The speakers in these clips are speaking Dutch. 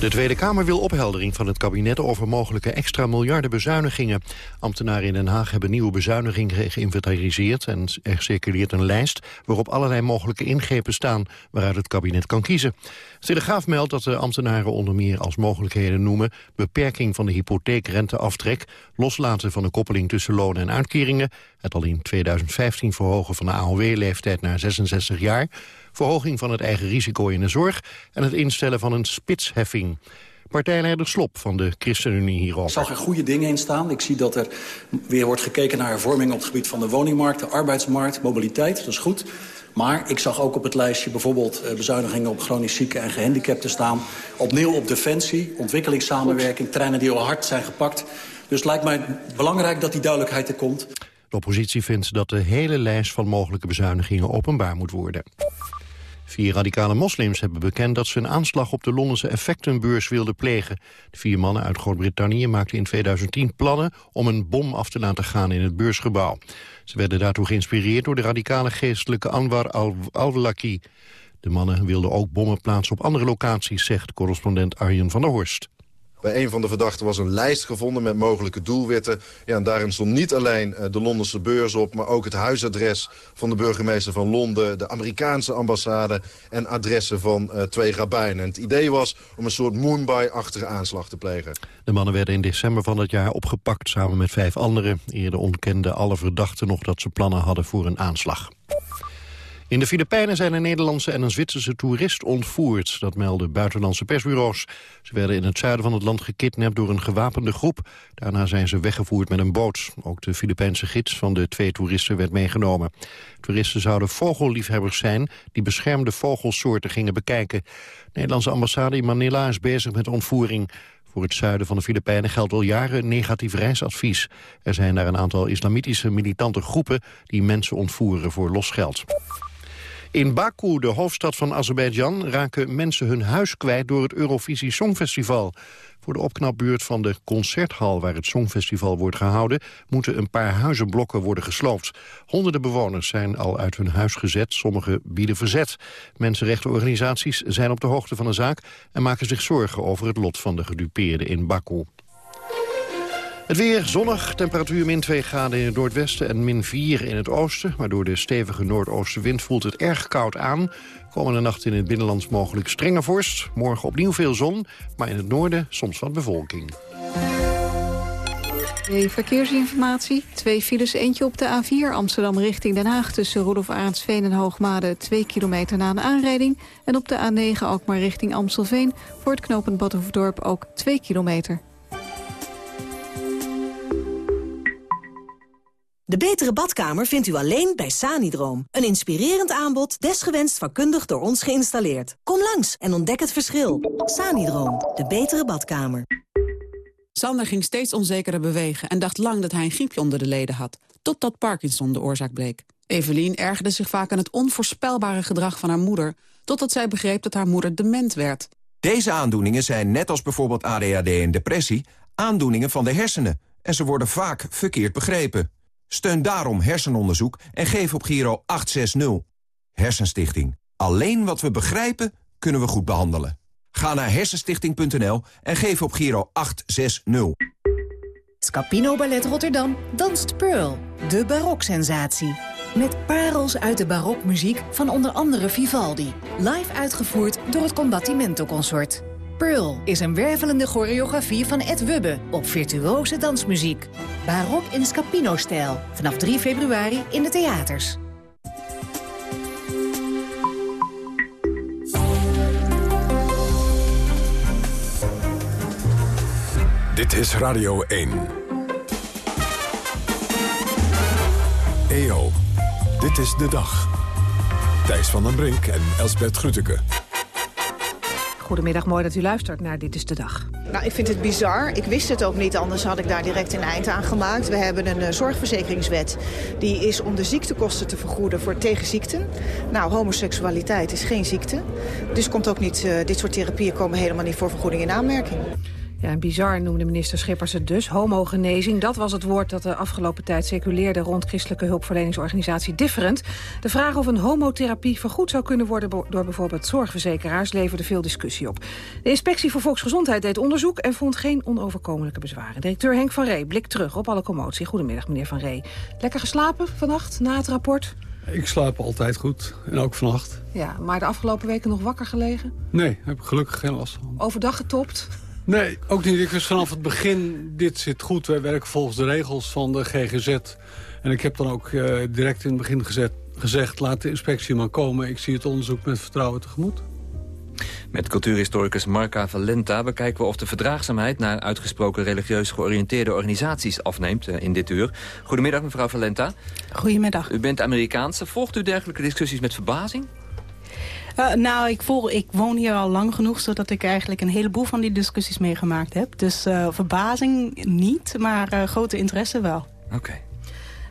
De Tweede Kamer wil opheldering van het kabinet over mogelijke extra miljarden bezuinigingen. Ambtenaren in Den Haag hebben nieuwe bezuinigingen geïnventariseerd en er circuleert een lijst waarop allerlei mogelijke ingrepen staan waaruit het kabinet kan kiezen. Telegraaf meldt dat de ambtenaren onder meer als mogelijkheden noemen beperking van de hypotheekrenteaftrek, loslaten van de koppeling tussen lonen en uitkeringen, het al in 2015 verhogen van de AOW-leeftijd naar 66 jaar, verhoging van het eigen risico in de zorg en het instellen van een spitsheffing. Partijleider Slop van de ChristenUnie hierover. Ik zag er goede dingen in staan. Ik zie dat er weer wordt gekeken naar hervormingen op het gebied van de woningmarkt, de arbeidsmarkt, mobiliteit. Dat is goed. Maar ik zag ook op het lijstje bijvoorbeeld eh, bezuinigingen op chronisch zieken en gehandicapten staan. Opnieuw op defensie, ontwikkelingssamenwerking, treinen die al hard zijn gepakt. Dus het lijkt mij belangrijk dat die duidelijkheid er komt. De oppositie vindt dat de hele lijst van mogelijke bezuinigingen openbaar moet worden. Vier radicale moslims hebben bekend dat ze een aanslag op de Londense effectenbeurs wilden plegen. De vier mannen uit Groot-Brittannië maakten in 2010 plannen om een bom af te laten gaan in het beursgebouw. Ze werden daartoe geïnspireerd door de radicale geestelijke Anwar al-Awlaki. De mannen wilden ook bommen plaatsen op andere locaties, zegt correspondent Arjen van der Horst. Bij een van de verdachten was een lijst gevonden met mogelijke doelwitten. Ja, en daarin stond niet alleen eh, de Londense beurs op... maar ook het huisadres van de burgemeester van Londen... de Amerikaanse ambassade en adressen van uh, twee rabbijnen. het idee was om een soort Moonby-achtige aanslag te plegen. De mannen werden in december van dat jaar opgepakt samen met vijf anderen. Eerder ontkenden alle verdachten nog dat ze plannen hadden voor een aanslag. In de Filipijnen zijn een Nederlandse en een Zwitserse toerist ontvoerd. Dat melden buitenlandse persbureaus. Ze werden in het zuiden van het land gekidnapt door een gewapende groep. Daarna zijn ze weggevoerd met een boot. Ook de Filipijnse gids van de twee toeristen werd meegenomen. Toeristen zouden vogelliefhebbers zijn die beschermde vogelsoorten gingen bekijken. De Nederlandse ambassade in Manila is bezig met ontvoering. Voor het zuiden van de Filipijnen geldt al jaren negatief reisadvies. Er zijn daar een aantal islamitische militante groepen die mensen ontvoeren voor losgeld. In Baku, de hoofdstad van Azerbeidzjan, raken mensen hun huis kwijt door het Eurovisie Songfestival. Voor de opknapbeurt van de concerthal waar het Songfestival wordt gehouden... moeten een paar huizenblokken worden gesloopt. Honderden bewoners zijn al uit hun huis gezet, sommige bieden verzet. Mensenrechtenorganisaties zijn op de hoogte van de zaak... en maken zich zorgen over het lot van de gedupeerden in Baku. Het weer zonnig, temperatuur min 2 graden in het noordwesten en min 4 in het oosten. Maar door de stevige noordoostenwind voelt het erg koud aan. Komende nacht in het binnenland mogelijk strenge vorst. Morgen opnieuw veel zon, maar in het noorden soms wat bevolking. Verkeersinformatie. Twee files, eentje op de A4 Amsterdam richting Den Haag... tussen Rudolf Aartsveen en Hoogmade, 2 kilometer na een aanrijding. En op de A9 ook maar richting Amstelveen... voor het knooppunt Badhoevedorp ook 2 kilometer. De betere badkamer vindt u alleen bij Sanidroom. Een inspirerend aanbod, desgewenst vakkundig door ons geïnstalleerd. Kom langs en ontdek het verschil. Sanidroom, de betere badkamer. Sander ging steeds onzekerder bewegen en dacht lang dat hij een griepje onder de leden had. Totdat Parkinson de oorzaak bleek. Evelien ergerde zich vaak aan het onvoorspelbare gedrag van haar moeder... totdat zij begreep dat haar moeder dement werd. Deze aandoeningen zijn, net als bijvoorbeeld ADHD en depressie... aandoeningen van de hersenen. En ze worden vaak verkeerd begrepen. Steun daarom hersenonderzoek en geef op Giro 860. Hersenstichting. Alleen wat we begrijpen, kunnen we goed behandelen. Ga naar hersenstichting.nl en geef op Giro 860. Scapino Ballet Rotterdam danst Pearl, de baroksensatie. Met parels uit de barokmuziek van onder andere Vivaldi. Live uitgevoerd door het Combattimento Consort. Pearl is een wervelende choreografie van Ed Wubbe op virtuose dansmuziek. Barok in Scapino-stijl. Vanaf 3 februari in de theaters. Dit is Radio 1. EO, dit is de dag. Thijs van den Brink en Elsbert Grütke. Goedemiddag, mooi dat u luistert naar Dit is de Dag. Nou, ik vind het bizar. Ik wist het ook niet, anders had ik daar direct een eind aan gemaakt. We hebben een uh, zorgverzekeringswet. Die is om de ziektekosten te vergoeden voor tegenziekten. Nou, homoseksualiteit is geen ziekte. Dus komt ook niet, uh, dit soort therapieën komen helemaal niet voor vergoeding in aanmerking. Ja, bizar noemde minister Schippers het dus. Homogenezing, dat was het woord dat de afgelopen tijd circuleerde... rond christelijke hulpverleningsorganisatie Different. De vraag of een homotherapie vergoed zou kunnen worden... door bijvoorbeeld zorgverzekeraars leverde veel discussie op. De Inspectie voor Volksgezondheid deed onderzoek... en vond geen onoverkomelijke bezwaren. Directeur Henk van Ree blikt terug op alle commotie. Goedemiddag, meneer Van Ree. Lekker geslapen vannacht na het rapport? Ik slaap altijd goed, en ook vannacht. Ja, maar de afgelopen weken nog wakker gelegen? Nee, heb ik gelukkig geen last van. Overdag getopt? Nee, ook niet. Ik wist vanaf het begin, dit zit goed. Wij werken volgens de regels van de GGZ. En ik heb dan ook uh, direct in het begin gezet, gezegd... laat de inspectie maar komen. Ik zie het onderzoek met vertrouwen tegemoet. Met cultuurhistoricus Marca Valenta bekijken we of de verdraagzaamheid... naar uitgesproken religieus georiënteerde organisaties afneemt uh, in dit uur. Goedemiddag, mevrouw Valenta. Goedemiddag. U bent Amerikaanse. Volgt u dergelijke discussies met verbazing? Uh, nou, ik, volg, ik woon hier al lang genoeg... zodat ik eigenlijk een heleboel van die discussies meegemaakt heb. Dus uh, verbazing niet, maar uh, grote interesse wel. Oké.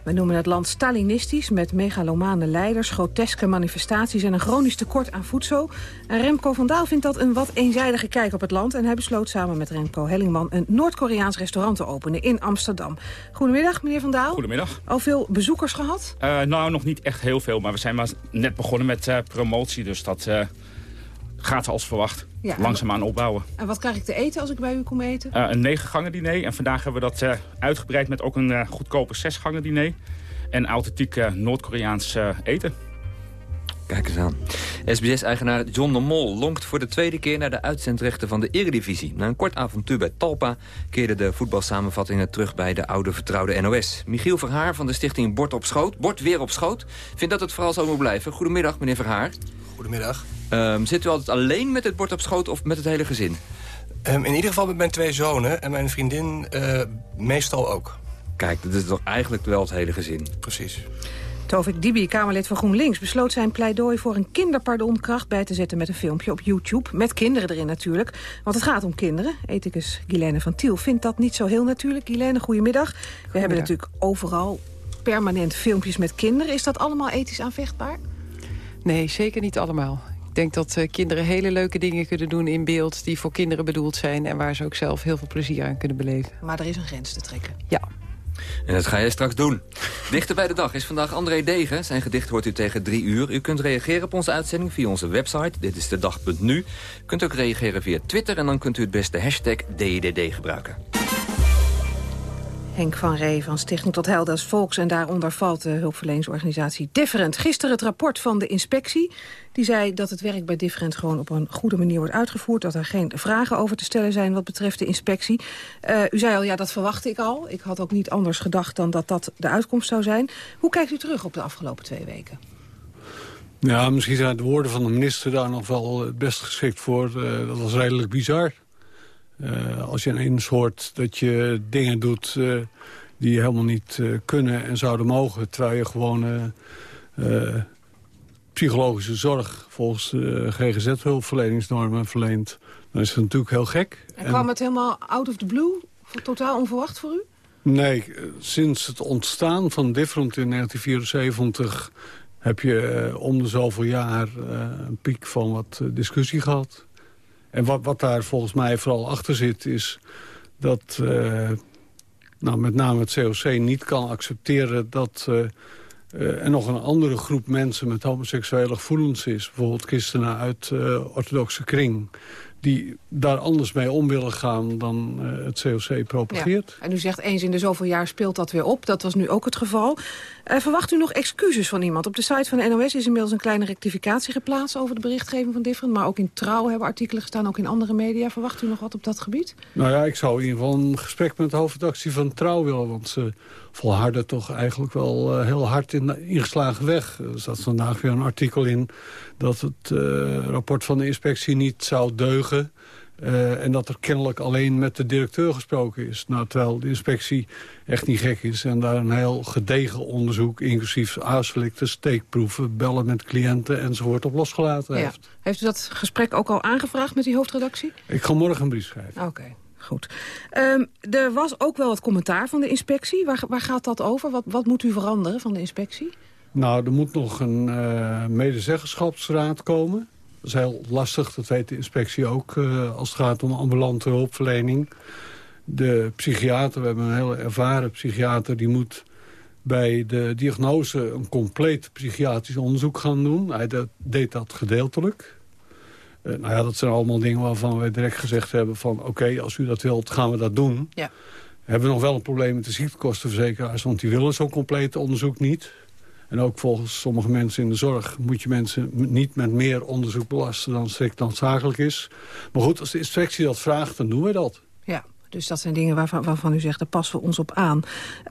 We noemen het land Stalinistisch met megalomane leiders, groteske manifestaties en een chronisch tekort aan voedsel. En Remco van Daal vindt dat een wat eenzijdige kijk op het land. En hij besloot samen met Remco Hellingman een Noord-Koreaans restaurant te openen in Amsterdam. Goedemiddag, meneer van Daal. Goedemiddag. Al veel bezoekers gehad? Uh, nou, nog niet echt heel veel, maar we zijn maar net begonnen met uh, promotie. Dus dat uh, gaat als verwacht. Ja, langzaamaan opbouwen. En wat krijg ik te eten als ik bij u kom eten? Uh, een negen gangen diner. En vandaag hebben we dat uh, uitgebreid met ook een uh, goedkope zes gangen diner. En authentiek Noord-Koreaans eten. Kijk eens aan. SBS-eigenaar John de Mol lonkt voor de tweede keer naar de uitzendrechten van de Eredivisie. Na een kort avontuur bij Talpa keerden de voetbalsamenvattingen terug bij de oude vertrouwde NOS. Michiel Verhaar van de stichting Bord op Schoot, Bord Weer op Schoot, vindt dat het vooral zo moet blijven. Goedemiddag, meneer Verhaar. Goedemiddag. Um, zit u altijd alleen met het bord op schoot of met het hele gezin? Um, in ieder geval met mijn twee zonen en mijn vriendin uh, meestal ook. Kijk, dat is toch eigenlijk wel het hele gezin? Precies. Tovik Dibi, Kamerlid van GroenLinks, besloot zijn pleidooi voor een kinderpardonkracht bij te zetten met een filmpje op YouTube. Met kinderen erin natuurlijk, want het gaat om kinderen. Ethicus Guilaine van Tiel vindt dat niet zo heel natuurlijk. Guilaine, goedemiddag. goedemiddag. We hebben natuurlijk overal permanent filmpjes met kinderen. Is dat allemaal ethisch aanvechtbaar? Nee, zeker niet allemaal. Ik denk dat uh, kinderen hele leuke dingen kunnen doen in beeld... die voor kinderen bedoeld zijn en waar ze ook zelf heel veel plezier aan kunnen beleven. Maar er is een grens te trekken. Ja. En dat ga jij straks doen. Dichter bij de dag is vandaag André Degen. Zijn gedicht hoort u tegen drie uur. U kunt reageren op onze uitzending via onze website. Dit is de dag.nu. U kunt ook reageren via Twitter en dan kunt u het beste hashtag DDD gebruiken. Henk van Ree van Stichting Tot Heil des Volks... en daaronder valt de hulpverleningsorganisatie Different. Gisteren het rapport van de inspectie. Die zei dat het werk bij Different gewoon op een goede manier wordt uitgevoerd. Dat er geen vragen over te stellen zijn wat betreft de inspectie. Uh, u zei al, ja, dat verwachtte ik al. Ik had ook niet anders gedacht dan dat dat de uitkomst zou zijn. Hoe kijkt u terug op de afgelopen twee weken? Ja, misschien zijn de woorden van de minister daar nog wel het best geschikt voor. Uh, dat was redelijk bizar. Uh, als je ineens hoort dat je dingen doet uh, die helemaal niet uh, kunnen en zouden mogen... terwijl je gewoon psychologische zorg volgens de GGZ-hulpverleningsnormen verleent... dan is het natuurlijk heel gek. En kwam en... het helemaal out of the blue? Totaal onverwacht voor u? Nee, sinds het ontstaan van Different in 1974... heb je om de zoveel jaar een piek van wat discussie gehad. En wat, wat daar volgens mij vooral achter zit is dat uh, nou, met name het COC niet kan accepteren dat uh, er nog een andere groep mensen met homoseksuele gevoelens is. Bijvoorbeeld christenen uit orthodoxe kring die daar anders mee om willen gaan dan het COC propageert. En u zegt eens in de zoveel jaar speelt dat weer op. Dat was nu ook het geval. Uh, verwacht u nog excuses van iemand? Op de site van NOS is inmiddels een kleine rectificatie geplaatst... over de berichtgeving van Different. Maar ook in Trouw hebben artikelen gestaan, ook in andere media. Verwacht u nog wat op dat gebied? Nou ja, ik zou in ieder geval een gesprek met de hoofdredactie van Trouw willen. Want ze volharden toch eigenlijk wel uh, heel hard in de ingeslagen weg. Er zat vandaag weer een artikel in dat het rapport van de inspectie niet zou deugen... Uh, en dat er kennelijk alleen met de directeur gesproken is. Nou, terwijl de inspectie echt niet gek is. En daar een heel gedegen onderzoek, inclusief aanselecten, steekproeven... bellen met cliënten enzovoort op losgelaten ja. heeft. Heeft u dat gesprek ook al aangevraagd met die hoofdredactie? Ik ga morgen een brief schrijven. Oké. Okay. Goed. Um, er was ook wel wat commentaar van de inspectie. Waar, waar gaat dat over? Wat, wat moet u veranderen van de inspectie? Nou, er moet nog een uh, medezeggenschapsraad komen. Dat is heel lastig, dat weet de inspectie ook, uh, als het gaat om ambulante hulpverlening. De psychiater, we hebben een hele ervaren psychiater... die moet bij de diagnose een compleet psychiatrisch onderzoek gaan doen. Hij dat, deed dat gedeeltelijk. Uh, nou ja, dat zijn allemaal dingen waarvan wij direct gezegd hebben van... oké, als u dat wilt, gaan we dat doen. Ja. We hebben nog wel een probleem met de ziektekostenverzekeraars... want die willen zo'n compleet onderzoek niet. En ook volgens sommige mensen in de zorg... moet je mensen niet met meer onderzoek belasten dan strikt noodzakelijk is. Maar goed, als de inspectie dat vraagt, dan doen we dat. Ja, dus dat zijn dingen waarvan, waarvan u zegt, daar passen we ons op aan.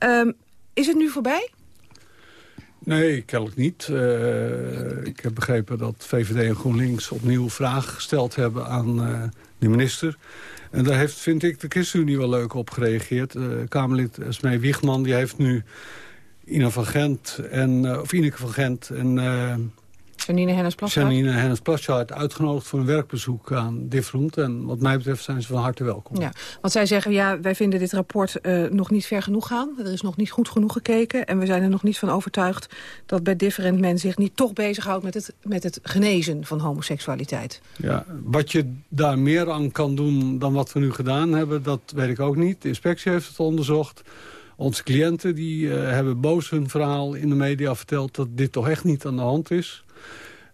Um, is het nu voorbij? Nee, kennelijk niet. Uh, ik heb begrepen dat VVD en GroenLinks opnieuw vragen gesteld hebben aan uh, de minister. En daar heeft, vind ik, de ChristenUnie wel leuk op gereageerd. Uh, Kamerlid Esmee Wiegman die heeft nu Ina van Gent en, of Ineke van Gent en Janine Hennis-Plasgaard? Janine Hennis-Plasgaard uitgenodigd voor een werkbezoek aan Different. En wat mij betreft zijn ze van harte welkom. Ja, want zij zeggen, ja, wij vinden dit rapport uh, nog niet ver genoeg gaan. Er is nog niet goed genoeg gekeken. En we zijn er nog niet van overtuigd dat bij Different men zich niet toch bezighoudt met het, met het genezen van homoseksualiteit. Ja, wat je daar meer aan kan doen dan wat we nu gedaan hebben, dat weet ik ook niet. De inspectie heeft het onderzocht. Onze cliënten die, uh, hebben boos hun verhaal in de media verteld... dat dit toch echt niet aan de hand is.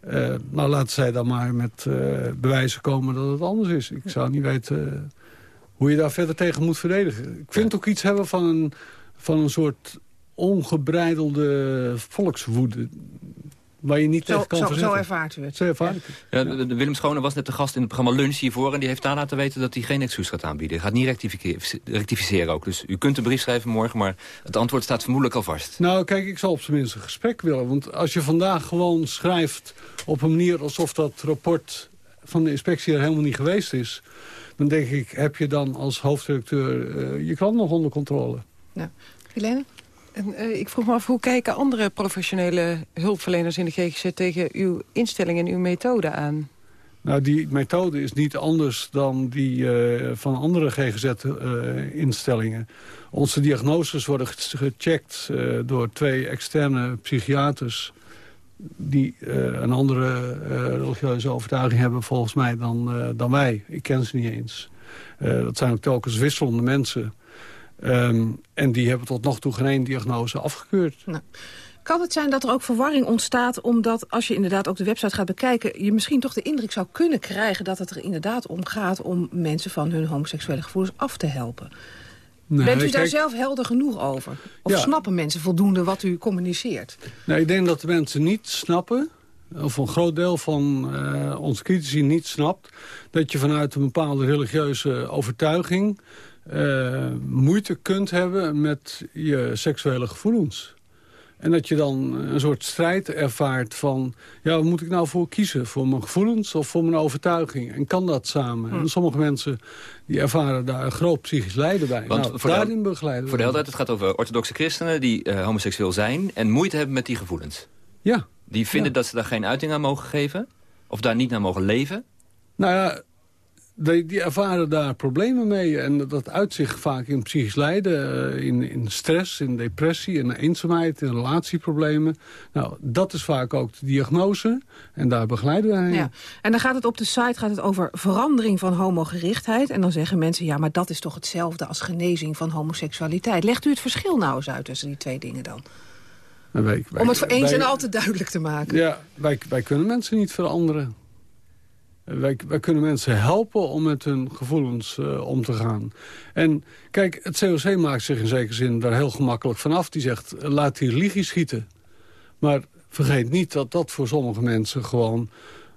Uh, nou, laten zij dan maar met uh, bewijzen komen dat het anders is. Ik zou niet weten hoe je daar verder tegen moet verdedigen. Ik vind ook iets hebben van een, van een soort ongebreidelde volkswoede waar je niet zo, tegen kan zo, Zo ervaart u het. Zo ervaart ja. ja de, de Willem Schone was net de gast in het programma Lunch hiervoor... en die heeft daar laten weten dat hij geen excuus gaat aanbieden. Hij gaat niet rectificeren ook. Dus u kunt een brief schrijven morgen, maar het antwoord staat vermoedelijk al vast. Nou, kijk, ik zal op zijn minst een gesprek willen. Want als je vandaag gewoon schrijft op een manier... alsof dat rapport van de inspectie er helemaal niet geweest is... dan denk ik, heb je dan als hoofddirecteur uh, je krant nog onder controle. Ja. Helene? En, uh, ik vroeg me af, hoe kijken andere professionele hulpverleners in de GGZ... tegen uw instelling en uw methode aan? Nou, die methode is niet anders dan die uh, van andere GGZ-instellingen. Uh, Onze diagnoses worden gecheckt door twee externe psychiaters... die een andere religieuze overtuiging hebben volgens mij dan, dan wij. Ik ken ze niet eens. dat zijn ook telkens wisselende mensen... Um, en die hebben tot nog toe geen diagnose afgekeurd. Nou. Kan het zijn dat er ook verwarring ontstaat... omdat als je inderdaad ook de website gaat bekijken... je misschien toch de indruk zou kunnen krijgen... dat het er inderdaad om gaat om mensen van hun homoseksuele gevoelens af te helpen? Nee, Bent u daar zelf helder genoeg over? Of snappen mensen voldoende wat u communiceert? Nee, ik denk dat de mensen niet snappen of een groot deel van uh, onze critici niet snapt... dat je vanuit een bepaalde religieuze overtuiging uh, moeite kunt hebben met je seksuele gevoelens. En dat je dan een soort strijd ervaart van... ja, wat moet ik nou voor kiezen? Voor mijn gevoelens of voor mijn overtuiging? En kan dat samen? En hm. sommige mensen die ervaren daar een groot psychisch lijden bij. Want nou, voor daarin begeleiden Voor de helderheid, het gaat over orthodoxe christenen... die uh, homoseksueel zijn en moeite hebben met die gevoelens. Ja. Die vinden dat ze daar geen uiting aan mogen geven? Of daar niet naar mogen leven? Nou ja, die, die, ervaren daar problemen mee. En dat uitzicht vaak in psychisch lijden, eh, in, in stress, in depressie, in eenzaamheid, in relatieproblemen. Nou, dat is vaak ook de diagnose en daar begeleiden wij. Ja. En dan gaat het op de site gaat het over verandering van homogerichtheid. En dan zeggen mensen, ja, maar dat is toch hetzelfde als genezing van homoseksualiteit. Legt u het verschil nou eens uit tussen die twee dingen dan? Wij, Om het voor eens en altijd duidelijk te maken. Ja, wij, wij kunnen mensen niet veranderen. Wij, wij, kunnen mensen helpen om met hun gevoelens uh, om te gaan. En kijk, het COC maakt zich in zekere zin daar heel gemakkelijk vanaf. Die zegt, laat die religie schieten. Maar vergeet niet dat dat voor sommige mensen gewoon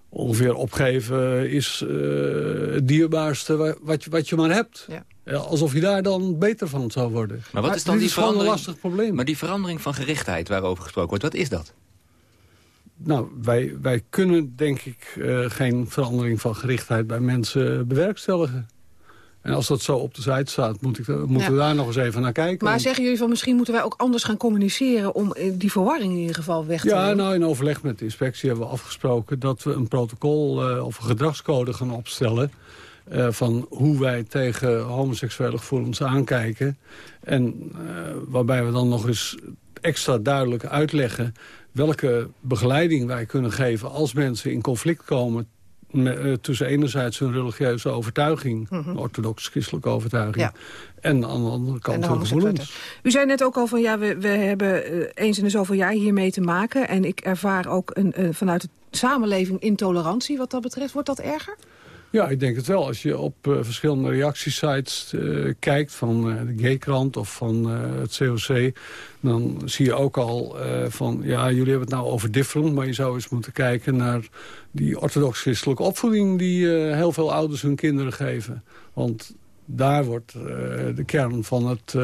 ongeveer opgeven is uh, het dierbaarste wat je, wat je maar hebt. Ja. alsof je daar dan beter van zou worden. Maar wat is dan die verandering? Een lastig probleem. Maar die verandering van gerichtheid waarover gesproken wordt, wat is dat? Nou, wij, wij kunnen denk ik uh, geen verandering van gerichtheid bij mensen bewerkstelligen. En als dat zo op de site staat, moet ik, moeten we daar nog eens even naar kijken. Maar zeggen jullie van misschien moeten wij ook anders gaan communiceren... om eh, die verwarring in ieder geval weg te Ja, nou in overleg met de inspectie hebben we afgesproken... dat we een protocol uh, of een gedragscode gaan opstellen... Uh, van hoe wij tegen homoseksuele gevoelens aankijken. En waarbij we dan nog eens extra duidelijk uitleggen welke begeleiding wij kunnen geven als mensen in conflict komen tussen enerzijds hun religieuze overtuiging... Mm orthodox-christelijke overtuiging... en aan de andere kant hun gevoelens. U zei net ook al van, ja, we, we hebben eens in de zoveel jaar hiermee te maken... en ik ervaar ook een, vanuit de samenleving intolerantie wat dat betreft. Wordt dat erger? Ja, ik denk het wel. Als je op uh, verschillende reactiesites uh, kijkt... van uh, de G-krant of van het COC... dan zie je ook al van... ja, jullie hebben het nou over different... maar je zou eens moeten kijken naar die orthodox-christelijke opvoeding... die heel veel ouders hun kinderen geven. Want daar wordt de kern van het...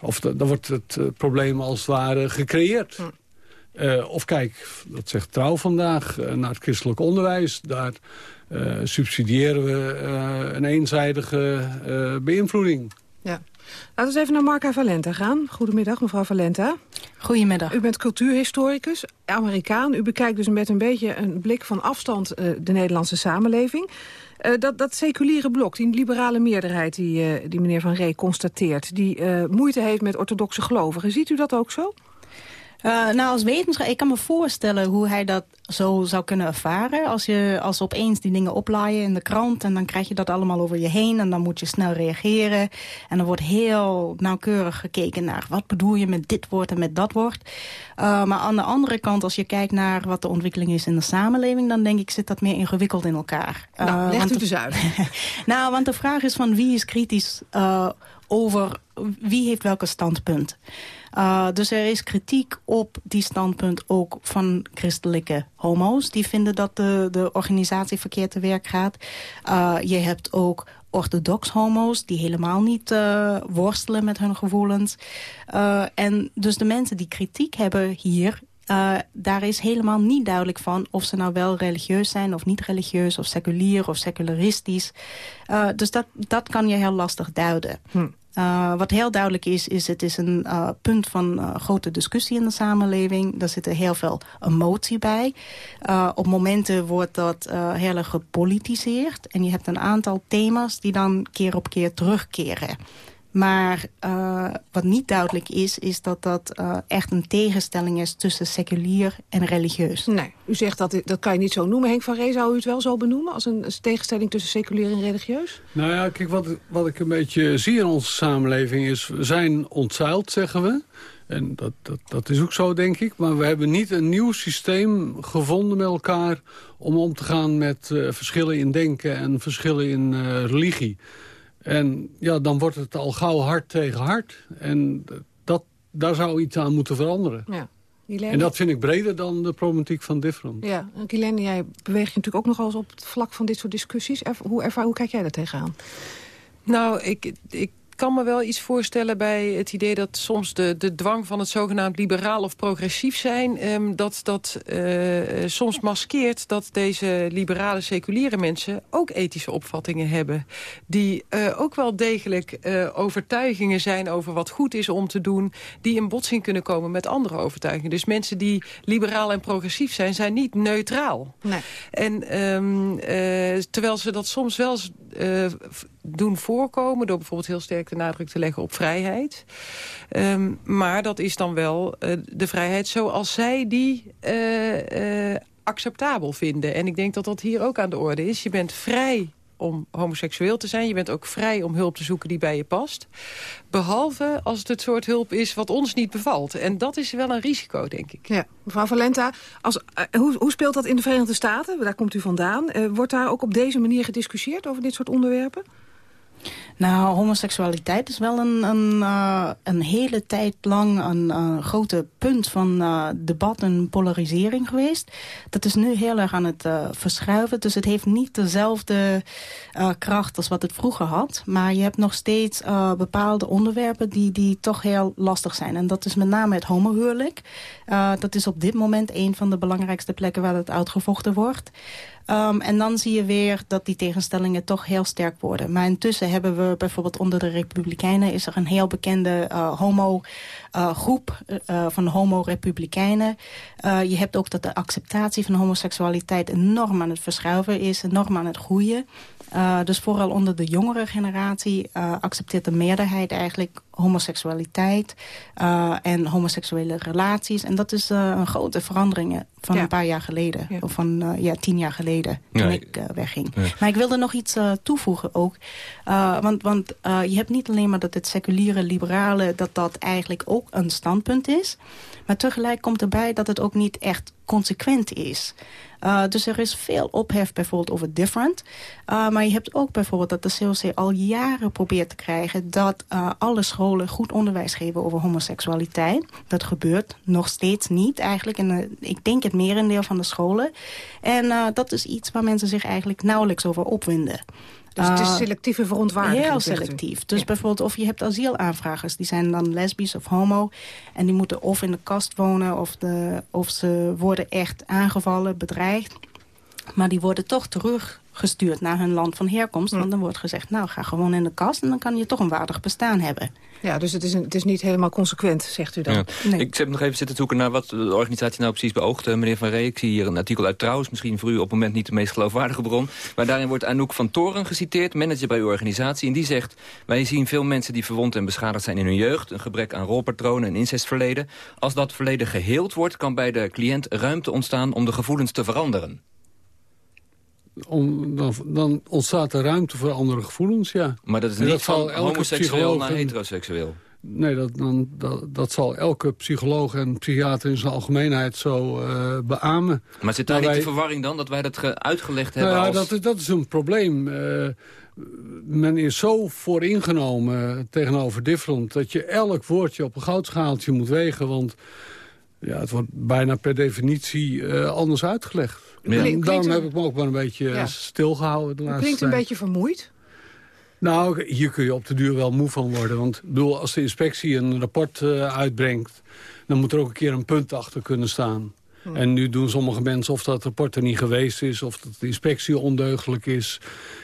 of daar wordt het probleem als het ware gecreëerd. Hm. Of kijk, dat zegt Trouw vandaag, naar het christelijk onderwijs... daar uh, subsidiëren we uh, een eenzijdige uh, beïnvloeding. Ja. Laten we eens even naar Marca Valenta gaan. Goedemiddag, mevrouw Valenta. Goedemiddag. U bent cultuurhistoricus, Amerikaan. U bekijkt dus met een beetje een blik van afstand de Nederlandse samenleving. dat, dat seculiere blok, die liberale meerderheid die, die meneer Van Ree constateert... die moeite heeft met orthodoxe gelovigen. Ziet u dat ook zo? Uh, nou, als wetenschapper, ik kan me voorstellen hoe hij dat zo zou kunnen ervaren. Als, je, als opeens die dingen oplaaien in de krant en dan krijg je dat allemaal over je heen en dan moet je snel reageren. En dan wordt heel nauwkeurig gekeken naar wat bedoel je met dit woord en met dat woord. Uh, maar aan de andere kant, als je kijkt naar wat de ontwikkeling is in de samenleving, dan denk ik zit dat meer ingewikkeld in elkaar. Nou, uh, legt u dus uit. nou, want de vraag is van wie is kritisch over wie heeft welke standpunt. Uh, dus er is kritiek op die standpunt ook van christelijke homo's. Die vinden dat de, de organisatie verkeerd te werk gaat. Uh, je hebt ook orthodox homo's die helemaal niet uh, worstelen met hun gevoelens. en dus de mensen die kritiek hebben hier... Daar is helemaal niet duidelijk van of ze nou wel religieus zijn of niet religieus... of seculier of secularistisch. Dus dat, dat kan je heel lastig duiden. Hm. Uh, wat heel duidelijk is, is het is een uh, punt van uh, grote discussie in de samenleving. Daar zit er heel veel emotie bij. op momenten wordt dat heel erg gepolitiseerd. En je hebt een aantal thema's die dan keer op keer terugkeren. Maar uh, wat niet duidelijk is, is dat dat uh, echt een tegenstelling is tussen seculier en religieus. Nee, u zegt dat, dat kan je niet zo noemen. Henk van Ree, zou u het wel zo benoemen als een, tegenstelling tussen seculier en religieus? Nou ja, kijk, wat, wat ik een beetje zie in onze samenleving is, we zijn ontzeild, zeggen we. En dat, dat, dat is ook zo, denk ik. Maar we hebben niet een nieuw systeem gevonden met elkaar... om om te gaan met uh, verschillen in denken en verschillen in religie. En ja, dan wordt het al gauw hard tegen hard. En dat, daar zou iets aan moeten veranderen. Ja. En dat vind ik breder dan de problematiek van different. Ja, en Guylaine, jij beweegt je natuurlijk ook nog eens op het vlak van dit soort discussies. Hoe, ervaar, hoe kijk jij daar tegenaan? Nou, ik, ik kan me wel iets voorstellen bij het idee dat soms de, de dwang van het zogenaamd liberaal of progressief zijn... Um, dat dat uh, soms maskeert dat deze liberale seculiere mensen ook ethische opvattingen hebben. Die uh, ook wel degelijk uh, overtuigingen zijn over wat goed is om te doen... die in botsing kunnen komen met andere overtuigingen. Dus mensen die liberaal en progressief zijn, zijn niet neutraal. Nee. En um, terwijl ze dat soms wel doen voorkomen... door bijvoorbeeld heel sterk de nadruk te leggen op vrijheid. Um, maar dat is dan wel uh, de vrijheid zoals zij die uh, uh, acceptabel vinden. En ik denk dat dat hier ook aan de orde is. Je bent vrij om homoseksueel te zijn. Je bent ook vrij om hulp te zoeken die bij je past. Behalve als het het soort hulp is wat ons niet bevalt. En dat is wel een risico, denk ik. Ja, mevrouw Valenta, als, hoe, hoe, speelt dat in de Verenigde Staten? Daar komt u vandaan. Wordt daar ook op deze manier gediscussieerd over dit soort onderwerpen? Nou, homoseksualiteit is wel een, een, uh, een hele tijd lang een grote punt van uh, debat en polarisering geweest. Dat is nu heel erg aan het verschuiven. Dus het heeft niet dezelfde kracht als wat het vroeger had. Maar je hebt nog steeds bepaalde onderwerpen die, die toch heel lastig zijn. En dat is met name het homohuwelijk. dat is op dit moment een van de belangrijkste plekken waar het uitgevochten wordt. Um, en dan zie je weer dat die tegenstellingen toch heel sterk worden. Maar intussen hebben we bijvoorbeeld onder de Republikeinen... is er een heel bekende uh, homo uh, groep uh, van homo-republikeinen. je hebt ook dat de acceptatie van homoseksualiteit enorm aan het verschuiven is. Enorm aan het groeien. Uh, dus vooral onder de jongere generatie uh, accepteert de meerderheid eigenlijk homoseksualiteit uh, en homoseksuele relaties. En dat is een grote verandering, van een paar jaar geleden. Of van ja, tien jaar geleden, toen ik wegging. Maar ik wilde nog iets toevoegen ook. want want je hebt niet alleen maar dat het seculiere, liberale... dat dat eigenlijk ook een standpunt is. Maar tegelijk komt erbij dat het ook niet echt consequent is. Uh, dus er is veel ophef bijvoorbeeld over different. Uh, maar je hebt ook bijvoorbeeld dat de COC al jaren probeert te krijgen... dat uh, alle scholen goed onderwijs geven over homoseksualiteit. Dat gebeurt nog steeds niet eigenlijk. En ik denk het merendeel van de scholen. En dat is iets waar mensen zich eigenlijk nauwelijks over opwinden. Dus het is ah. selectieve verontwaardiging? Heel selectief. Dus bijvoorbeeld of je hebt asielaanvragers. Die zijn dan lesbisch of homo. En die moeten of in de kast wonen... of, de, of ze worden echt aangevallen, bedreigd. Maar die worden toch terug gestuurd naar hun land van herkomst. Want dan wordt gezegd, nou ga gewoon in de kast... en dan kan je toch een waardig bestaan hebben. Ja, dus het is, een, het is niet helemaal consequent, zegt u dan. Nee. Ik heb nog even zitten zoeken naar wat de organisatie nou precies beoogt. meneer Van Ree, ik zie hier een artikel uit Trouwens. Misschien voor u op het moment niet de meest geloofwaardige bron. Maar daarin wordt Anouk van Toren geciteerd, manager bij uw organisatie. En die zegt, wij zien veel mensen die verwond en beschadigd zijn in hun jeugd. Een gebrek aan rolpatronen en incestverleden. Als dat verleden geheeld wordt, kan bij de cliënt ruimte ontstaan om de gevoelens te veranderen om, dan, dan, ontstaat er ruimte voor andere gevoelens, ja. Maar dat is niet van homoseksueel naar heteroseksueel? Nee, dat, dan, dat, dat zal elke psycholoog en psychiater in zijn algemeenheid zo uh, beamen. Maar zit daar niet de verwarring dan, dat wij dat uitgelegd hebben nou ja, als... dat, dat is een probleem. Uh, men is zo vooringenomen tegenover different... dat je elk woordje op een goudschaaltje moet wegen, want... Ja, het wordt bijna per definitie uh, anders uitgelegd. Ja. Daarom heb ik me ook maar een beetje ja. stilgehouden de laatste Klinkt een beetje vermoeid. Nou, hier kun je op de duur wel moe van worden. Want bedoel, als de inspectie een rapport uh, uitbrengt... dan moet er ook een keer een punt achter kunnen staan. Hmm. En nu doen sommige mensen of dat rapport er niet geweest is... of dat de inspectie ondeugelijk is.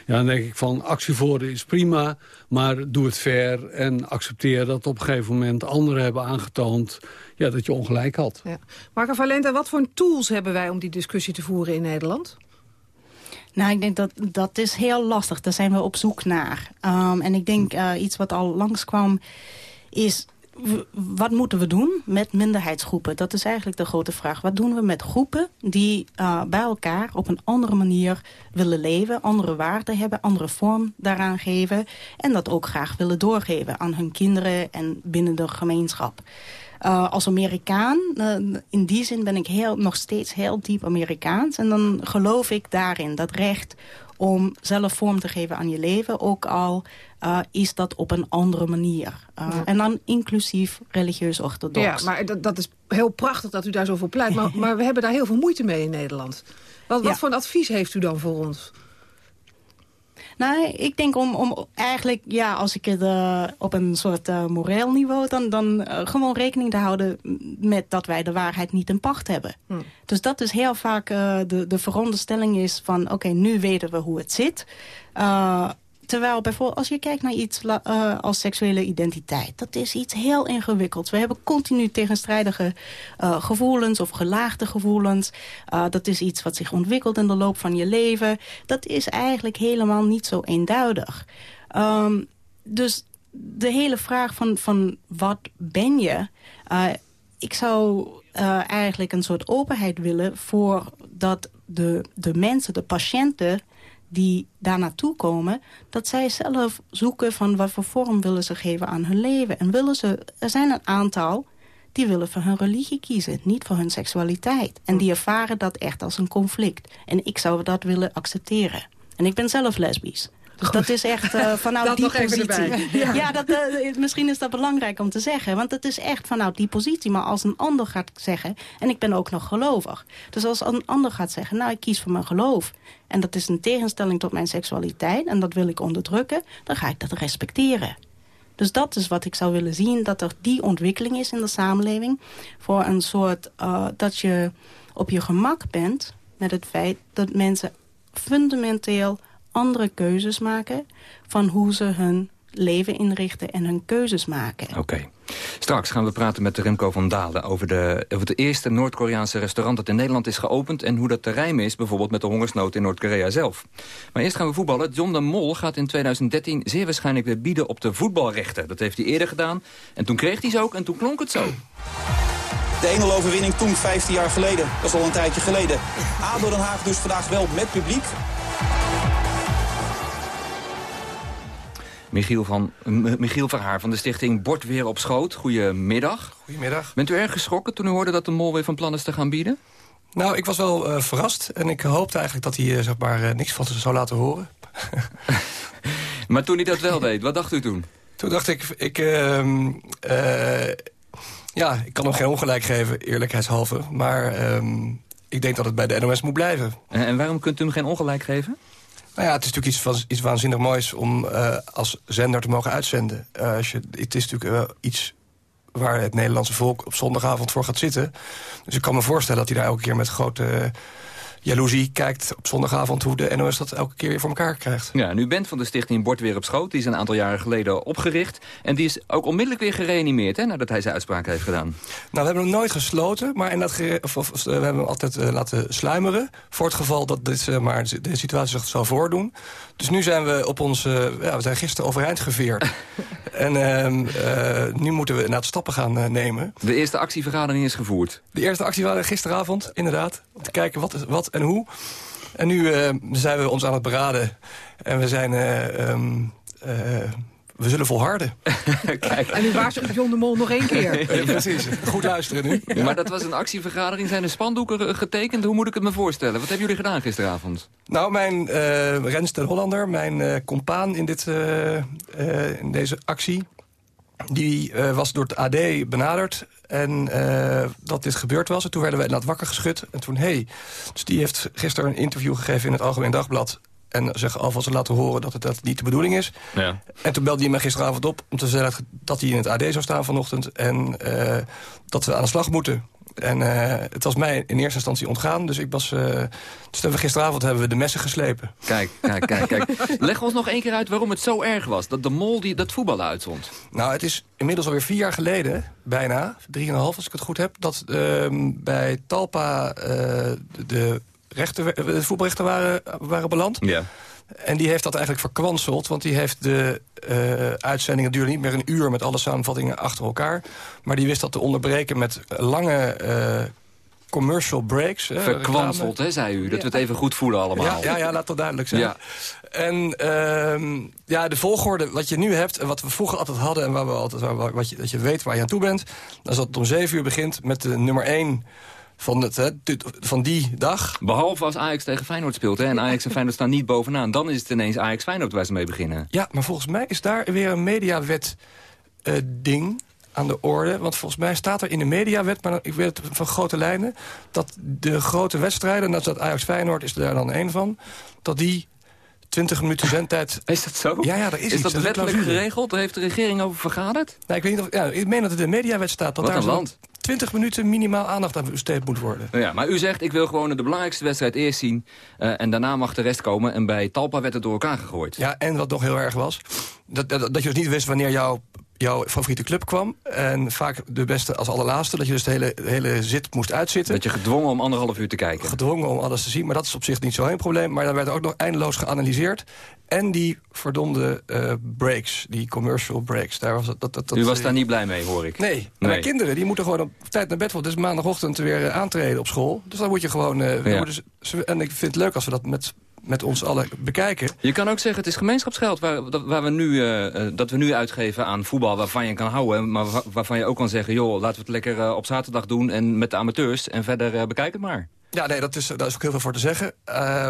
Ja, dan denk ik van actie voor is prima... maar doe het fair en accepteer dat op een gegeven moment anderen hebben aangetoond... Ja, dat je ongelijk had. Ja. Marco Valenta, wat voor tools hebben wij om die discussie te voeren in Nederland? Nou, ik denk dat dat is heel lastig. Daar zijn we op zoek naar. Um, en ik denk uh, iets wat al langskwam is wat moeten we doen met minderheidsgroepen? Dat is eigenlijk de grote vraag. Wat doen we met groepen die uh, bij elkaar op een andere manier willen leven... andere waarden hebben, andere vorm daaraan geven... en dat ook graag willen doorgeven aan hun kinderen en binnen de gemeenschap. Uh, als Amerikaan, uh, in die zin ben ik heel, nog steeds heel diep Amerikaans. En dan geloof ik daarin, dat recht om zelf vorm te geven aan je leven. Ook al uh, is dat op een andere manier. Uh, ja. En dan inclusief religieus orthodox. Ja, maar dat, dat is heel prachtig dat u daar zo voor pleit. Maar, maar we hebben daar heel veel moeite mee in Nederland. Wat, wat voor een advies heeft u dan voor ons? Nou, ik denk om, om eigenlijk, ja, als ik het uh, op een soort uh, moreel niveau... dan, dan uh, gewoon rekening te houden met dat wij de waarheid niet in pacht hebben. Hm. Dus dat is heel vaak de, de veronderstelling is van... oké, nu weten we hoe het zit. Terwijl bijvoorbeeld als je kijkt naar iets uh, als seksuele identiteit... dat is iets heel ingewikkelds. We hebben continu tegenstrijdige uh, gevoelens of gelaagde gevoelens. Uh, dat is iets wat zich ontwikkelt in de loop van je leven. Dat is eigenlijk helemaal niet zo eenduidig. Um, dus de hele vraag van, van wat ben je... ik zou eigenlijk een soort openheid willen voor dat de, de mensen, de patiënten die daar naartoe komen... dat zij zelf zoeken van wat voor vorm willen ze geven aan hun leven. En willen ze, er zijn een aantal die willen voor hun religie kiezen, niet voor hun seksualiteit. En die ervaren dat echt als een conflict. En ik zou dat willen accepteren. En ik ben zelf lesbisch. Dat is echt uh, vanuit die positie. Ja, ja dat, uh, misschien is dat belangrijk om te zeggen. Want het is echt vanuit die positie. Maar als een ander gaat zeggen... en ik ben ook nog gelovig. Dus als een ander gaat zeggen... nou, ik kies voor mijn geloof... en dat is een tegenstelling tot mijn seksualiteit... en dat wil ik onderdrukken... dan ga ik dat respecteren. Dus dat is wat ik zou willen zien. Dat er die ontwikkeling is in de samenleving. Voor een soort... Uh, dat je op je gemak bent met het feit... dat mensen fundamenteel andere keuzes maken... van hoe ze hun leven inrichten en hun keuzes maken. Oké. Straks gaan we praten met Remco van Dalen over, de, over het eerste Noord-Koreaanse restaurant dat in Nederland is geopend... en hoe dat te rijmen is bijvoorbeeld met de hongersnood in Noord-Korea zelf. Maar eerst gaan we voetballen. John de Mol gaat in 2013 zeer waarschijnlijk weer bieden op de voetbalrechten. Dat heeft hij eerder gedaan. En toen kreeg hij ze ook en toen klonk het zo. De 1-0 overwinning toen 15 jaar geleden. Dat is al een tijdje geleden. ADO Den Haag dus vandaag wel met publiek. Michiel van, M- Michiel van Haar van de stichting Bord Weer op Schoot. Goedemiddag. Goedemiddag. Bent u erg geschrokken toen u hoorde dat de mol weer van plan is te gaan bieden? Nou, ik was wel eh, verrast. En ik hoopte eigenlijk dat hij eh, zeg maar, eh, niks van ze zou laten horen. Maar toen hij dat wel deed, wat dacht u toen? Toen dacht ik, ik, ehm, eh, ja, ik kan hem geen ongelijk geven, eerlijkheidshalve. Maar ehm, ik denk dat het bij de NOS moet blijven. En, en waarom kunt u hem geen ongelijk geven? Nou ja, het is natuurlijk iets, iets waanzinnig moois om eh, als zender te mogen uitzenden. Eh, als je, het is natuurlijk wel iets waar het Nederlandse volk op zondagavond voor gaat zitten. Dus ik kan me voorstellen dat hij daar elke keer met grote jaloezie kijkt op zondagavond... hoe de NOS dat elke keer weer voor elkaar krijgt. Ja, en u bent van de stichting Bord Weer op Schoot. Die is een aantal jaren geleden opgericht. En die is ook onmiddellijk weer gereanimeerd, hè, nadat hij zijn uitspraak heeft gedaan. Nou, we hebben hem nooit gesloten, maar in dat of, of, we hebben hem altijd eh, laten sluimeren. Voor het geval dat dit, eh, maar de situatie zich zou voordoen. Dus nu zijn we op ons, eh, ja, we zijn gisteren overeind geveerd. en ehm, eh, nu moeten we naar het stappen gaan eh, nemen. De eerste actievergadering is gevoerd. De eerste actie was gisteravond, inderdaad. Om te kijken wat, wat en hoe. En nu eh, zijn we ons aan het beraden. En we zijn... eh, ehm, eh, we zullen volharden. Kijk. En u waarschuwt John de Mol nog één keer. Eh, precies. Goed luisteren nu. Maar dat was een actievergadering. Zijn er spandoeken eh, getekend? Hoe moet ik het me voorstellen? Wat hebben jullie gedaan gisteravond? Nou, mijn eh Rens ten Hollander, mijn eh compaan in, dit, eh, eh, in deze actie... die eh, was door het AD benaderd en eh, dat dit gebeurd was. En toen werden we inderdaad wakker geschud. En toen, hey, dus die heeft gisteren een interview gegeven in het Algemeen Dagblad... en zich alvast laten horen dat het dat niet de bedoeling is. Ja. En toen belde hij me gisteravond op om te zeggen dat hij in het AD zou staan vanochtend... en eh, dat we aan de slag moeten. En eh, het was mij in eerste instantie ontgaan. Dus ik was. eh, dus hebben we gisteravond hebben we de messen geslepen. Kijk, kijk, kijk, kijk. Leg ons nog één keer uit waarom het zo erg was. Dat de mol die dat voetballen uitzond. Nou, het is inmiddels alweer vier jaar geleden, bijna, drieënhalf als ik het goed heb... dat ehm, bij Talpa eh, de, de, rechten, de voetbalrechten waren, waren beland. Ja. En die heeft dat eigenlijk verkwanseld, want die heeft de eh, uitzendingen... duurde niet meer een uur met alle samenvattingen achter elkaar. Maar die wist dat te onderbreken met lange eh, commercial breaks. hè, Verkwanseld, hè, zei u. Dat we het even goed voelen allemaal. Ja, ja, ja, laat dat duidelijk zijn. Ja. En ehm, ja, de volgorde, wat je nu hebt en wat we vroeger altijd hadden... en waar we altijd, waar, wat je, dat je weet waar je aan toe bent... dan is dat het om zeven uur begint met de nummer één van, het, hè, van die dag. Behalve als Ajax tegen Feyenoord speelt. Hè, en Ajax en Feyenoord staan niet bovenaan. Dan is het ineens Ajax-Feyenoord waar ze mee beginnen. Ja, maar volgens mij is daar weer een mediawet eh, ding aan de orde. Want volgens mij staat er in de mediawet, maar ik weet het van grote lijnen... dat de grote wedstrijden, en dat is dat Ajax-Feyenoord is daar dan één van... dat die 20 minuten zendtijd... Is dat zo? Ja, ja, er is Is iets. dat wettelijk geregeld? Daar heeft de regering over vergaderd? Nou, ik, weet niet of, ja, ik meen dat het in de mediawet staat... dat Wat daar een land. 20 minuten minimaal aandacht aan besteed moet worden. Nou Ja, maar u zegt, ik wil gewoon de belangrijkste wedstrijd eerst zien... eh, en daarna mag de rest komen. En bij Talpa werd het door elkaar gegooid. Ja, en wat nog heel erg was... dat, dat, dat je dus niet wist wanneer jouw, jouw favoriete club kwam. En vaak de beste als allerlaatste. Dat je dus de hele, de hele zit moest uitzitten. Dat je gedwongen om anderhalf uur te kijken. Gedwongen om alles te zien. Maar dat is op zich niet zo'n probleem. Maar dan werd ook nog eindeloos geanalyseerd. En die verdomde eh, breaks, die commercial breaks. Daar was, dat, dat, dat, U was daar niet blij mee, hoor ik. Nee, Nee. mijn kinderen die moeten gewoon op tijd naar bed. Want het is maandagochtend weer eh, aantreden op school. Dus dan moet je gewoon... we Ja. ze- en ik vind het leuk als we dat met, met ons allen bekijken. Je kan ook zeggen, het is gemeenschapsgeld waar, dat- waar we nu, eh, eh, dat we nu uitgeven aan voetbal... waarvan je kan houden, maar wa- waarvan je ook kan zeggen... joh, laten we het lekker eh, op zaterdag doen en met de amateurs... en verder eh, bekijk het maar. Ja, nee, dat is, daar is ook heel veel voor te zeggen.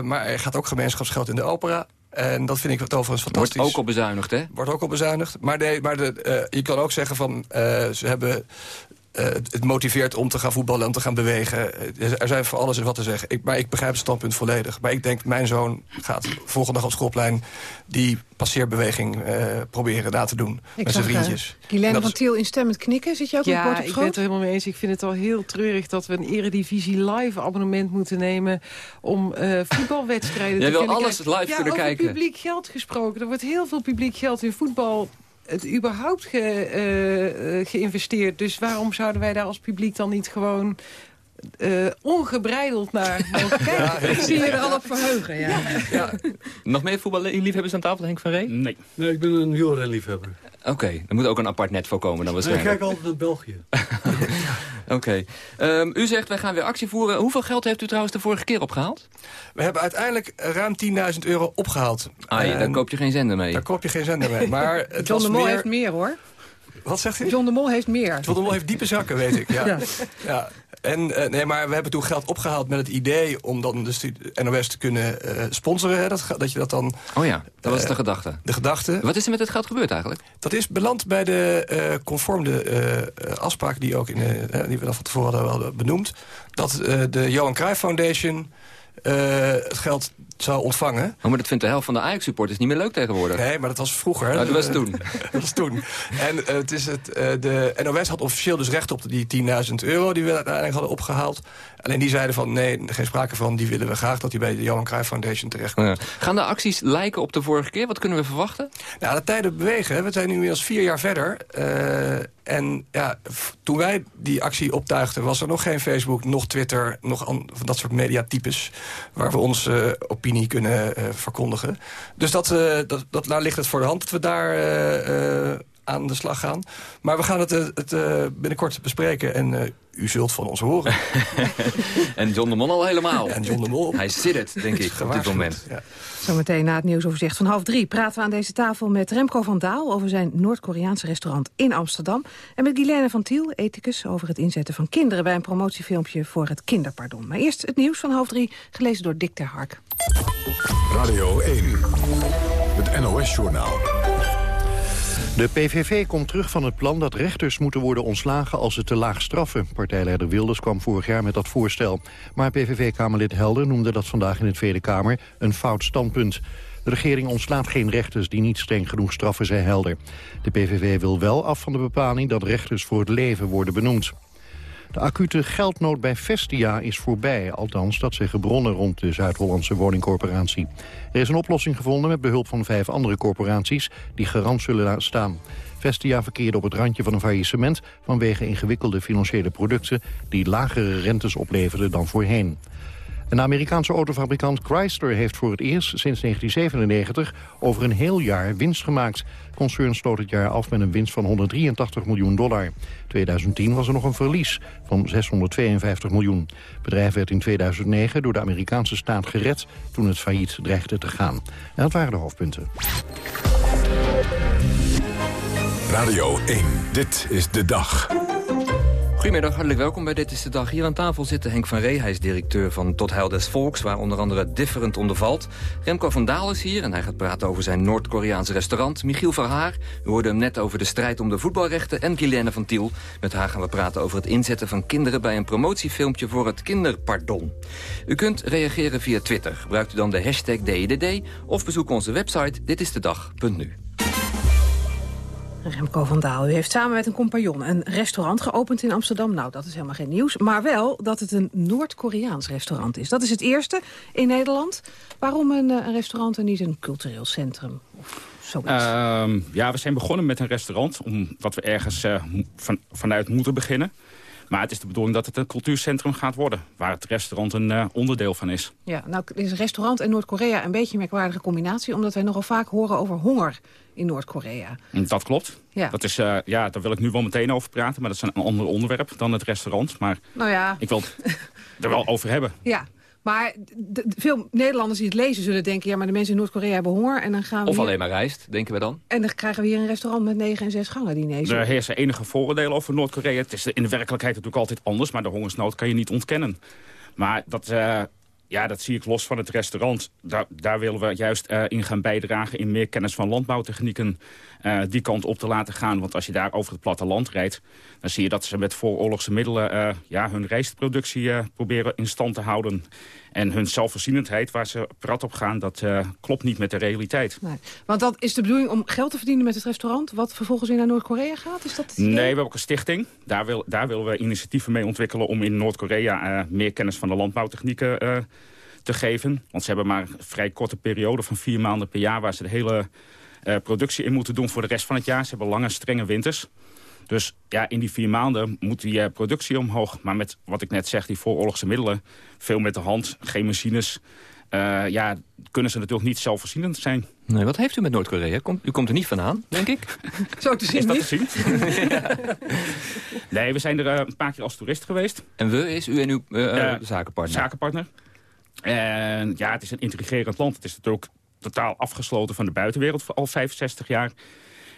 Maar er gaat ook gemeenschapsgeld in de opera. En dat vind ik het overigens Wordt fantastisch. ook op bezuinigd, hè? Wordt ook op bezuinigd. Maar, nee, maar de, je kan ook zeggen van... ze hebben... eh, het motiveert om te gaan voetballen en te gaan bewegen. Eh, Er zijn voor alles en wat te zeggen. Ik, maar ik begrijp het standpunt volledig. Maar ik denk, mijn zoon gaat volgende dag op schoolplein... die passeerbeweging eh, proberen na te doen Ik met zijn vriendjes. Guilaine dat van is- Tiel instemmend knikken. Zit je ook op Ja, op ik ben het er helemaal mee eens. Ik vind het al heel treurig dat we een eredivisie live abonnement moeten nemen... om eh, voetbalwedstrijden Jij te wil alles kijken. live ja, kunnen over kijken. publiek geld gesproken. Er wordt heel veel publiek geld in voetbal het überhaupt ge, eh, eh, geïnvesteerd. Dus waarom zouden wij daar als publiek dan niet gewoon... eh, ongebreideld naar mogen kijken. Ik zie je er al op verheugen, ja. Nog meer voetballiefhebbers aan tafel, Henk van Ree? Nee. Nee, ik ben een wielrenliefhebber. Oké, er moet ook een apart net voor komen dan Ik waarschijnlijk. kijk altijd naar België. Oké. Ehm, u zegt, wij gaan weer actie voeren. Hoeveel geld heeft u trouwens de vorige keer opgehaald? We hebben uiteindelijk ruim 10.000 euro opgehaald. Ah, ja, daar koop je geen zender mee. Daar koop je geen zender mee. Maar het John was de Mol meer... heeft meer, hoor. Wat zegt hij? John de Mol heeft meer. John de Mol heeft diepe zakken, weet ik. Ja. Ja. ja. En, eh, nee, maar we hebben toen geld opgehaald met het idee... om dan dus de NOS te kunnen eh, sponsoren. Hè, dat, dat je dat dan... Oh ja, dat was Eh, de gedachte. De gedachte. Wat is er met het geld gebeurd eigenlijk? Dat is beland bij de conformde eh, eh, afspraak die, ook in, de- die we dan van tevoren hadden benoemd. Dat de Johan Cruijff Foundation het geld zou ontvangen. Oh, maar dat vindt de helft van de Ajax-supporters niet meer leuk tegenwoordig. Nee, maar dat was vroeger. Oh, dat was toen. dat was toen. En eh, het is het, eh, de NOS had officieel dus recht op die 10.000 euro... die we uiteindelijk hadden opgehaald. Alleen die zeiden van, nee, geen sprake van. Die willen we graag dat die bij de Johan Cruijff Foundation terechtkomt. Ja. Gaan de acties lijken op de vorige keer? Wat kunnen we verwachten? Ja, de tijden bewegen. We zijn nu inmiddels vier jaar verder. Eh, en ja, toen wij die actie optuigden... was er nog geen Facebook, nog Twitter... nog an- van dat soort mediatypes... waar we onze eh, opinie kunnen eh, verkondigen. Dus dat, eh, dat, dat, ligt het voor de hand dat we daar eh, aan de slag gaan. Maar we gaan het, eh, het eh, binnenkort bespreken... en eh, u zult van ons horen. En John de Mol al helemaal. En John de Mol. Hij zit het, denk ik, op dit moment. ja. Zometeen na het nieuwsoverzicht van half drie praten we aan deze tafel met Remco van Daal over zijn Noord-Koreaanse restaurant in Amsterdam. En met Guilaine van Tiel, ethicus, over het inzetten van kinderen bij een promotiefilmpje voor het kinderpardon. Maar eerst het nieuws van half drie, gelezen door Dick ter Hark. Radio 1, het NOS-journaal. De PVV komt terug van het plan dat rechters moeten worden ontslagen als ze te laag straffen. Partijleider Wilders kwam vorig jaar met dat voorstel. Maar PVV-kamerlid Helder noemde dat vandaag in de Tweede Kamer een fout standpunt. De regering ontslaat geen rechters die niet streng genoeg straffen, zei Helder. De PVV wil wel af van de bepaling dat rechters voor het leven worden benoemd. De acute geldnood bij Vestia is voorbij, althans dat zeggen bronnen rond de Zuid-Hollandse woningcorporatie. Er is een oplossing gevonden met behulp van vijf andere corporaties die garant zullen staan. Vestia verkeerde op het randje van een faillissement vanwege ingewikkelde financiële producten die lagere rentes opleverden dan voorheen. Een Amerikaanse autofabrikant Chrysler heeft voor het eerst sinds 1997 over een heel jaar winst gemaakt. Het concern sloot het jaar af met een winst van 183 miljoen dollar. 2010 was er nog een verlies van 652 miljoen. Het bedrijf werd in 2009 door de Amerikaanse staat gered toen het failliet dreigde te gaan. En dat waren de hoofdpunten. Radio 1, dit is de dag. Goedemiddag, hartelijk welkom bij Dit is de Dag. Hier aan tafel zit Henk van Ree, hij is directeur van Tot Heil des Volks... waar onder andere Different onder valt. Remco van Daal is hier en hij gaat praten over zijn Noord-Koreaanse restaurant. Michiel Verhaar, we hoorden hem net over de strijd om de voetbalrechten... en Guilaine van Tiel. Met haar gaan we praten over het inzetten van kinderen... bij een promotiefilmpje voor het kinderpardon. U kunt reageren via Twitter. Gebruikt u dan de hashtag DIDD of bezoek onze website ditistedag.nu. Remco van Daal, u heeft samen met een compagnon een restaurant geopend in Amsterdam. Nou, dat is helemaal geen nieuws. Maar wel dat het een Noord-Koreaans restaurant is. Dat is het eerste in Nederland. Waarom een, eh, een restaurant en niet een cultureel centrum? Of zoiets? Ehm, ja, we zijn begonnen met een restaurant, omdat we ergens eh, van, vanuit moeten beginnen. Maar het is de bedoeling dat het een cultuurcentrum gaat worden, waar het restaurant een eh, onderdeel van is. Ja, nou is restaurant en Noord-Korea een beetje een merkwaardige combinatie... omdat wij nogal vaak horen over honger in Noord-Korea. En Dat klopt. Ja. Dat is, eh, ja, daar wil ik nu wel meteen over praten, maar dat is een ander onderwerp dan het restaurant. Maar Nou ja, ik wil het er wel over hebben. ja. Maar veel Nederlanders die het lezen zullen denken... ja, maar de mensen in Noord-Korea hebben honger en dan gaan we Of hier- alleen maar rijst, denken we dan. En dan krijgen we hier een restaurant met negen en zes gangen diners. Er heersen enige vooroordelen over Noord-Korea. Het is in de werkelijkheid natuurlijk altijd anders, maar de hongersnood kan je niet ontkennen. Maar dat, eh, ja, dat zie ik los van het restaurant. Daar, daar willen we juist eh, in gaan bijdragen in meer kennis van landbouwtechnieken. eh, die kant op te laten gaan. Want als je daar over het platteland rijdt... dan zie je dat ze met vooroorlogse middelen eh, ja, hun rijstproductie proberen in stand te houden. En hun zelfvoorzienendheid, waar ze prat op gaan, dat klopt niet met de realiteit. Nee. Want dat is de bedoeling om geld te verdienen met het restaurant... wat vervolgens weer naar Noord-Korea gaat? Is dat? Nee, we hebben ook een stichting. Daar, wil, daar willen we initiatieven mee ontwikkelen... om in Noord-Korea meer kennis van de landbouwtechnieken te geven. Want ze hebben maar een vrij korte periode van vier maanden per jaar... waar ze de hele eh, productie in moeten doen voor de rest van het jaar. Ze hebben lange, strenge winters. Dus ja, in die vier maanden moet die eh, productie omhoog. Maar met wat ik net zeg, die vooroorlogse middelen... veel met de hand, geen machines... eh, ja, kunnen ze natuurlijk niet zelfvoorzienend zijn. Nee, wat heeft u met Noord-Korea? u komt er niet vandaan, denk ik? Zo te zien Is dat niet. te zien? Nee, we zijn er een paar keer als toerist geweest. En we is u en uw zakenpartner? Zakenpartner. En ja, het is een intrigerend land. Het is natuurlijk totaal afgesloten van de buitenwereld voor al 65 jaar.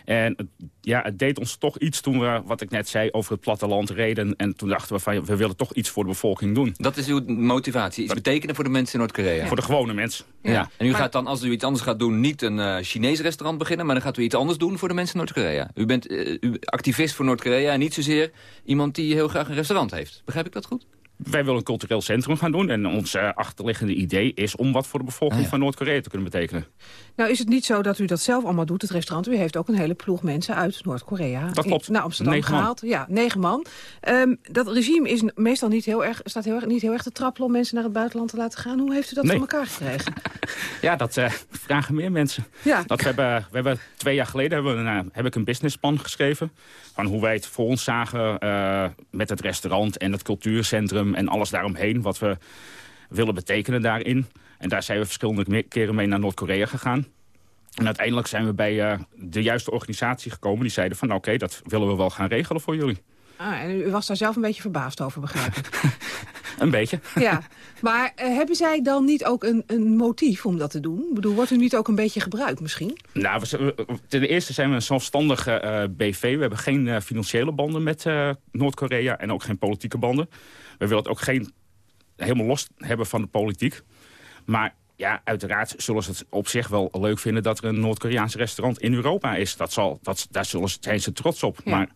En het- ja, het deed ons toch iets toen we, wat ik net zei, over het platteland reden. En toen dachten we van, we willen toch iets voor de bevolking doen. Dat is uw motivatie, iets betekenen voor de mensen in Noord-Korea? Voor de gewone mensen. Ja. En u gaat dan, als u iets anders gaat doen, niet een eh Chinees restaurant beginnen... maar dan gaat u iets anders doen voor de mensen in Noord-Korea. U bent eh, activist voor Noord-Korea en niet zozeer iemand die heel graag een restaurant heeft. Begrijp ik dat goed? Wij willen een cultureel centrum gaan doen. En ons eh, achterliggende idee is om wat voor de bevolking Ah, ja. van Noord-Korea te kunnen betekenen. Nou is het niet zo dat u dat zelf allemaal doet, het restaurant. U heeft ook een hele ploeg mensen uit Noord-Korea Dat klopt. in- naar Amsterdam Negen man. gehaald. Ja, negen man. Ehm, dat regime is meestal niet heel erg, staat heel erg, niet heel erg te trappelen om mensen naar het buitenland te laten gaan. Hoe heeft u dat Nee. voor elkaar gekregen? Ja, dat eh, vragen meer mensen. Ja. Dat we, hebben, we hebben twee jaar geleden hebben we een, eh, heb ik een businessplan geschreven. Van hoe wij het voor ons zagen eh, met het restaurant en het cultuurcentrum en alles daaromheen. Wat we willen betekenen daarin. En daar zijn we verschillende keren mee naar Noord-Korea gegaan. En uiteindelijk zijn we bij eh, de juiste organisatie gekomen. Die zeiden van nou, oké, dat willen we wel gaan regelen voor jullie. Ah, en u was daar zelf een beetje verbaasd over, begrijp ik. Een beetje. ja, maar eh, hebben zij dan niet ook een, een motief om dat te doen? Ik bedoel, wordt u niet ook een beetje gebruikt misschien? Nou, we, ten eerste zijn we een zelfstandige eh, BV. We hebben geen financiële banden met Noord-Korea en ook geen politieke banden. We willen het ook geen helemaal los hebben van de politiek. Maar ja, uiteraard zullen ze het op zich wel leuk vinden... dat er een Noord-Koreaans restaurant in Europa is. Dat zal, dat, daar zullen ze, zijn ze trots op. Ja. Maar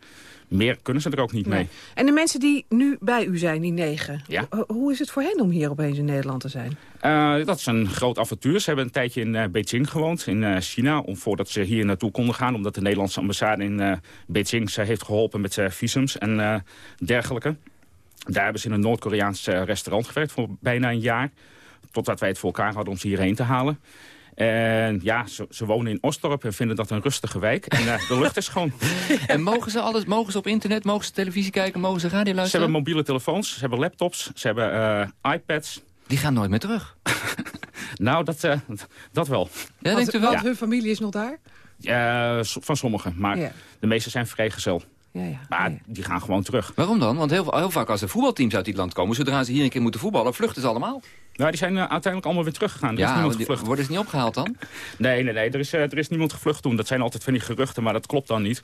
meer kunnen ze er ook niet mee. En de mensen die nu bij u zijn, die negen, Ja. ho- hoe is het voor hen om hier opeens in Nederland te zijn? Eh, dat is een groot avontuur. Ze hebben een tijdje in eh, Beijing gewoond, in eh, China... Om, voordat ze hier naartoe konden gaan. Omdat de Nederlandse ambassade in Beijing ze heeft geholpen met visums en dergelijke. Daar hebben ze in een Noord-Koreaans eh, restaurant gewerkt voor bijna een jaar. Totdat wij het voor elkaar hadden om ze hierheen te halen. En ja, ze, ze wonen in Osdorp en vinden dat een rustige wijk. En eh, de lucht is schoon. En mogen ze alles, mogen ze op internet, mogen ze televisie kijken, mogen ze radio Ze luisteren? hebben mobiele telefoons, ze hebben laptops, ze hebben eh, iPads. Die gaan nooit meer terug. nou, dat, dat wel. Ja, denkt u wel? want hun familie is nog daar? Van sommigen, maar Ja. de meeste zijn vrijgezel. Ja, ja. Maar die gaan gewoon terug. Waarom dan? Want heel, heel vaak als er voetbalteams uit dit land komen... zodra ze hier een keer moeten voetballen, vluchten ze allemaal. Nou, die zijn eh, uiteindelijk allemaal weer teruggegaan. Er is Ja, niemand die- gevlucht. worden ze niet opgehaald dan? Nee, nee, nee. Er is, eh, er is niemand gevlucht toen. Dat zijn altijd van die geruchten, maar dat klopt dan niet.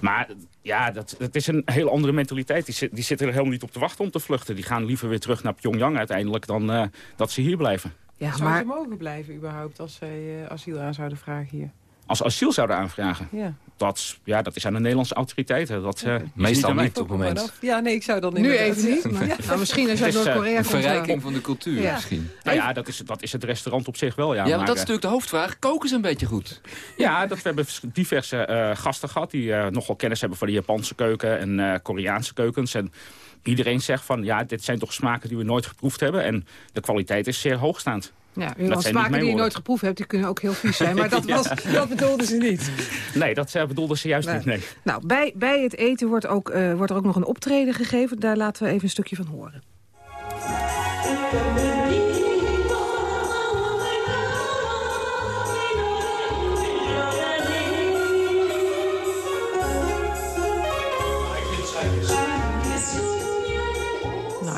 Maar ja, dat, dat is een hele andere mentaliteit. Die, zit- die zitten er helemaal niet op te wachten om te vluchten. Die gaan liever weer terug naar Pyongyang uiteindelijk dan eh, dat ze hier blijven. Ja, Zou maar ze mogen blijven überhaupt als zij eh, asiel aan zouden vragen hier? Als asiel zouden aanvragen, Ja. dat, ja, dat is aan de Nederlandse autoriteiten. Dat, eh, is Meestal niet op het moment. Ja, nee, ik zou dan nu even niet. Maar, Ja. nou, misschien als je is, eh, Noord-Korea Een verrijking van de cultuur Ja. misschien. Nou ja, dat is, dat is het restaurant op zich wel. Ja, Ja, want maar, dat is eh, natuurlijk de hoofdvraag. Koken ze een beetje goed? Ja, dat we hebben diverse eh, gasten gehad die eh, nogal kennis hebben van de Japanse keuken en eh, Koreaanse keukens. En iedereen zegt van ja, dit zijn toch smaken die we nooit geproefd hebben. En de kwaliteit is zeer hoogstaand. Ja, Dat smaken die je nooit geproefd hebt, die kunnen ook heel vies zijn. Maar dat, was, dat bedoelden ze niet. Nee, dat uh, bedoelden ze juist Nee. niet, nee. Nou, bij, bij het eten wordt, ook, uh, wordt er ook nog een optreden gegeven. Daar laten we even een stukje van horen.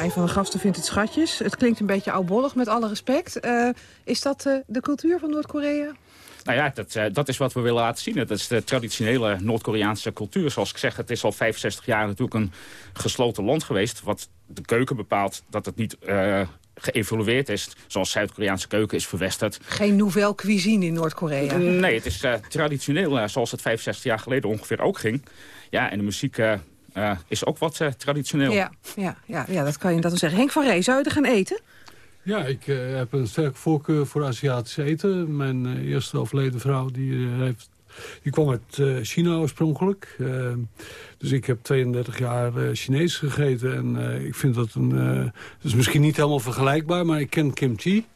Een van de gasten vindt het schatjes. Het klinkt een beetje oudbollig, met alle respect. Uh, is dat uh, de cultuur van Noord-Korea? Nou ja, dat, uh, dat is wat we willen laten zien. Dat is de traditionele Noord-Koreaanse cultuur. Zoals ik zeg, het is al 65 jaar natuurlijk een gesloten land geweest. Wat de keuken bepaalt dat het niet geëvolueerd is. Zoals Zuid-Koreaanse keuken is verwesterd. Geen nouvelle cuisine in Noord-Korea? Nee, het is uh, traditioneel zoals het 65 jaar geleden ongeveer ook ging. Ja, en de muziek... Uh, is ook wat uh, traditioneel. Ja, ja, ja, ja, dat kan je dat zeggen. Henk van Ree, zou je er gaan eten? Ja, ik uh, heb een sterke voorkeur voor Aziatisch eten. Mijn uh, eerste overleden vrouw die, heeft, die kwam uit China oorspronkelijk. dus ik heb 32 jaar Chinees gegeten. En ik vind dat een... Het is misschien niet helemaal vergelijkbaar, maar ik ken kimchi.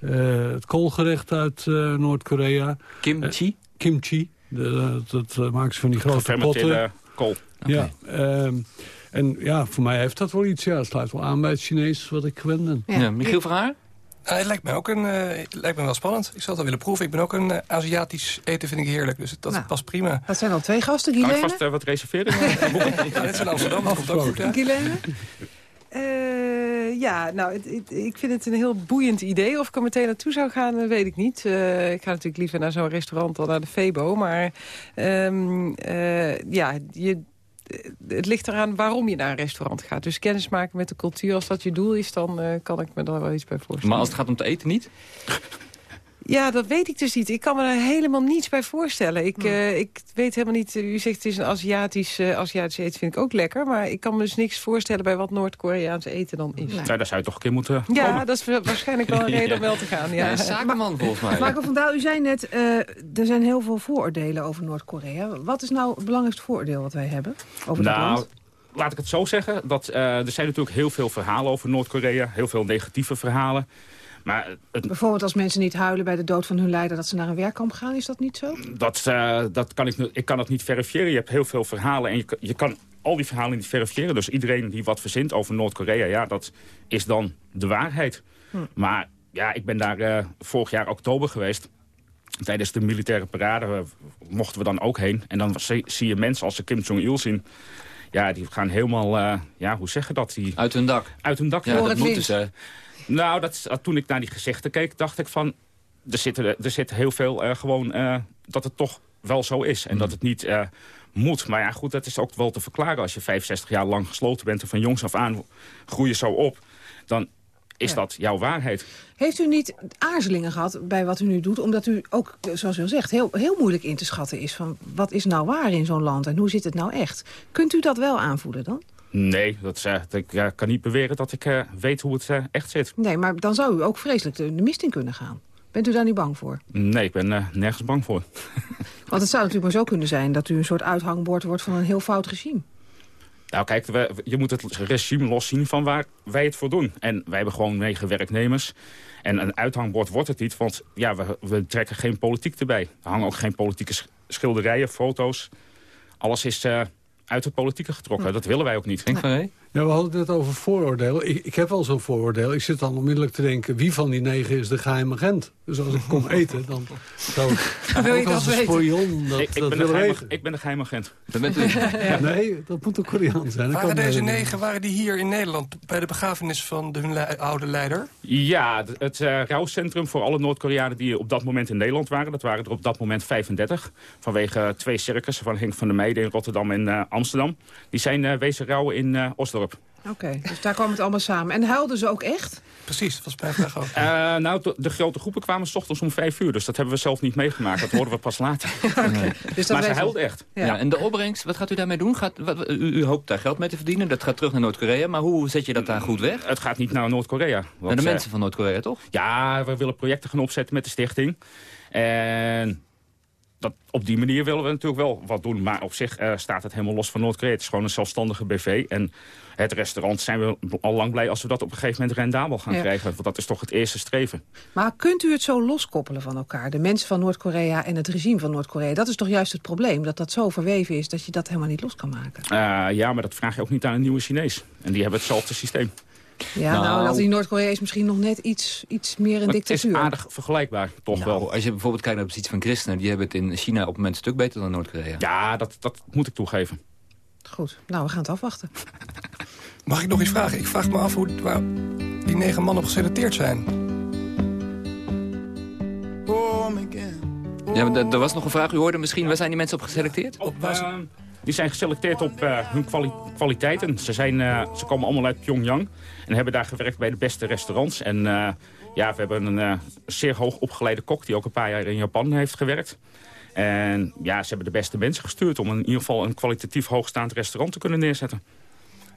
het koolgerecht uit Noord-Korea. Kimchi? kimchi. De, dat, dat maken ze van die grote potten. Kool. Okay. Ja, um, en ja, voor mij heeft dat wel iets. Ja, het sluit wel aan bij het Chinees wat ik gewend ben. Ja, ja Michiel van Haar? het lijkt me ook een, uh, het lijkt me wel spannend. Ik zou het wel willen proeven. Ik ben ook een uh, Aziatisch eten vind ik heerlijk. Dus dat nou, past prima. Dat zijn al twee gasten, Guilene. Kan ik vast uh, wat reserveren? ja, net in Amsterdam. Dat komt ook goed. Uh, ja, nou, het, ik vind het een heel boeiend idee. Of ik er meteen naartoe zou gaan, weet ik niet. Uh, ik ga natuurlijk liever naar zo'n restaurant dan naar de Febo. Maar um, ja, je, het ligt eraan waarom je naar een restaurant gaat. Dus kennis maken met de cultuur, als dat je doel is... dan kan ik me daar wel iets bij voorstellen. Maar als het gaat om te eten niet? Ja, dat weet ik dus niet. Ik kan me er helemaal niets bij voorstellen. Ik, uh, ik weet helemaal niet... U zegt het is een Aziatisch, uh, Aziatisch eten, vind ik ook lekker. Maar ik kan me dus niks voorstellen bij wat Noord-Koreaans eten dan is. Nee. daar zou je toch een keer moeten Ja, komen. dat is waarschijnlijk wel een reden ja. om wel te gaan. Ja. ja zakenman volgens mij. Marco van Daal, u zei net, uh, er zijn heel veel vooroordelen over Noord-Korea. Wat is nou het belangrijkste vooroordeel wat wij hebben over nou, dat land? Laat ik het zo zeggen. Dat, er zijn natuurlijk heel veel verhalen over Noord-Korea. Heel veel negatieve verhalen. Maar het, Bijvoorbeeld als mensen niet huilen bij de dood van hun leider... dat ze naar een werkkamp gaan, is dat niet zo? Dat, uh, dat kan ik, ik kan het niet verifiëren. Je hebt heel veel verhalen en je, je kan al die verhalen niet verifiëren. Dus iedereen die wat verzint over Noord-Korea... ja, dat is dan de waarheid. Hm. Maar ja, ik ben daar uh, vorig jaar oktober geweest... Tijdens de militaire parade mochten we dan ook heen. En dan zie, je mensen als ze Kim Jong-il zien... Ja, die gaan helemaal, uh, ja, hoe zeg je dat? Die, uit hun dak. Uit hun dak. Ja, dat moeten ze. Nou, dat, toen ik naar die gezichten keek, dacht ik van... er zit, er zit heel veel uh, gewoon uh, dat het toch wel zo is. En mm. dat het niet uh, moet. Maar ja, goed, dat is ook wel te verklaren. Als je 65 jaar lang gesloten bent en van jongs af aan groei je zo op... dan is ja. dat jouw waarheid. Heeft u niet aarzelingen gehad bij wat u nu doet? Omdat u ook, zoals u al zegt, heel, heel moeilijk in te schatten is... van wat is nou waar in zo'n land en hoe zit het nou echt? Kunt u dat wel aanvoelen dan? Nee, dat, uh, ik uh, kan niet beweren dat ik uh, weet hoe het echt zit. Nee, maar dan zou u ook vreselijk de, de, mist in kunnen gaan. Bent u daar niet bang voor? Nee, ik ben nergens bang voor. Want het zou natuurlijk maar zo kunnen zijn... dat u een soort uithangbord wordt van een heel fout regime. Nou kijk, we, je moet het regime loszien van waar wij het voor doen. En wij hebben gewoon negen werknemers. En een uithangbord wordt het niet, want ja, we, we trekken geen politiek erbij. Er hangen ook geen politieke schilderijen, foto's. Alles is uit de politieke getrokken. Dat willen wij ook niet. Denk van, hey? Ja, we hadden het net over vooroordelen. Ik, ik heb wel zo'n vooroordeel. Ik zit dan onmiddellijk te denken... wie van die negen is de geheime agent? Dus als ik kom eten, dan zou ik Wil je dat weten? Sporion dat, ik, ik, dat ben geheim, ik ben de geheime agent. Bent u? ja. Nee, dat moet een Koreaan zijn. Waren deze negen waren die hier in Nederland... bij de begrafenis van de, hun le oude leider? Ja, het uh, rouwcentrum voor alle Noord-Koreanen... die op dat moment in Nederland waren. Dat waren er op dat moment 35. Vanwege twee circussen van Henk van der Meijden in Rotterdam en uh, Amsterdam. Die zijn uh, wezen rouwen in uh, Osdorp. Oké, okay, dus daar kwam het allemaal samen. En huilden ze ook echt? Precies, dat was mijn vraag ook. Uh, nou, de, de, grote groepen kwamen s ochtends om vijf uur. Dus dat hebben we zelf niet meegemaakt. Dat hoorden we pas later. okay. nee. dus maar ze huilden echt. Ja. ja. en de opbrengst, wat gaat u daarmee doen? Gaat, wat, u, u, hoopt daar geld mee te verdienen. Dat gaat terug naar Noord-Korea. Maar hoe zet je dat daar goed weg? Het gaat niet naar Noord-Korea. Naar de mensen van Noord-Korea, toch? Ja, we willen projecten gaan opzetten met de stichting. En dat, op die manier willen we natuurlijk wel wat doen. Maar op zich uh, staat het helemaal los van Noord-Korea. Het is gewoon een zelfstandige BV. En het restaurant zijn we al lang blij als we dat op een gegeven moment rendabel gaan ja. krijgen. Want dat is toch het eerste streven. Maar kunt u het zo loskoppelen van elkaar? De mensen van Noord-Korea en het regime van Noord-Korea. Dat is toch juist het probleem? Dat dat zo verweven is dat je dat helemaal niet los kan maken? Uh, ja, maar dat vraag je ook niet aan een nieuwe Chinees. En die hebben hetzelfde systeem. Ja, nou, nou dat die Noord-Korea is misschien nog net iets, iets meer een dictatuur. Het is aardig vergelijkbaar, toch nou, wel. Als je bijvoorbeeld kijkt naar de positie van christenen... die hebben het in China op het moment een stuk beter dan Noord-Korea. Ja, dat, dat moet ik toegeven. Goed, nou, we gaan het afwachten. Mag ik nog iets vragen? Ik vraag me af hoe waar die negen mannen op geselecteerd zijn. Ja, maar er was nog een vraag. U hoorde misschien, waar zijn die mensen op geselecteerd? Op, uh, die zijn geselecteerd op uh, hun kwali kwaliteiten. Ze, zijn, uh, ze komen allemaal uit Pyongyang. En hebben daar gewerkt bij de beste restaurants. En uh, ja, we hebben een uh, zeer hoog opgeleide kok... die ook een paar jaar in Japan heeft gewerkt. En ja, ze hebben de beste mensen gestuurd... om in ieder geval een kwalitatief hoogstaand restaurant te kunnen neerzetten.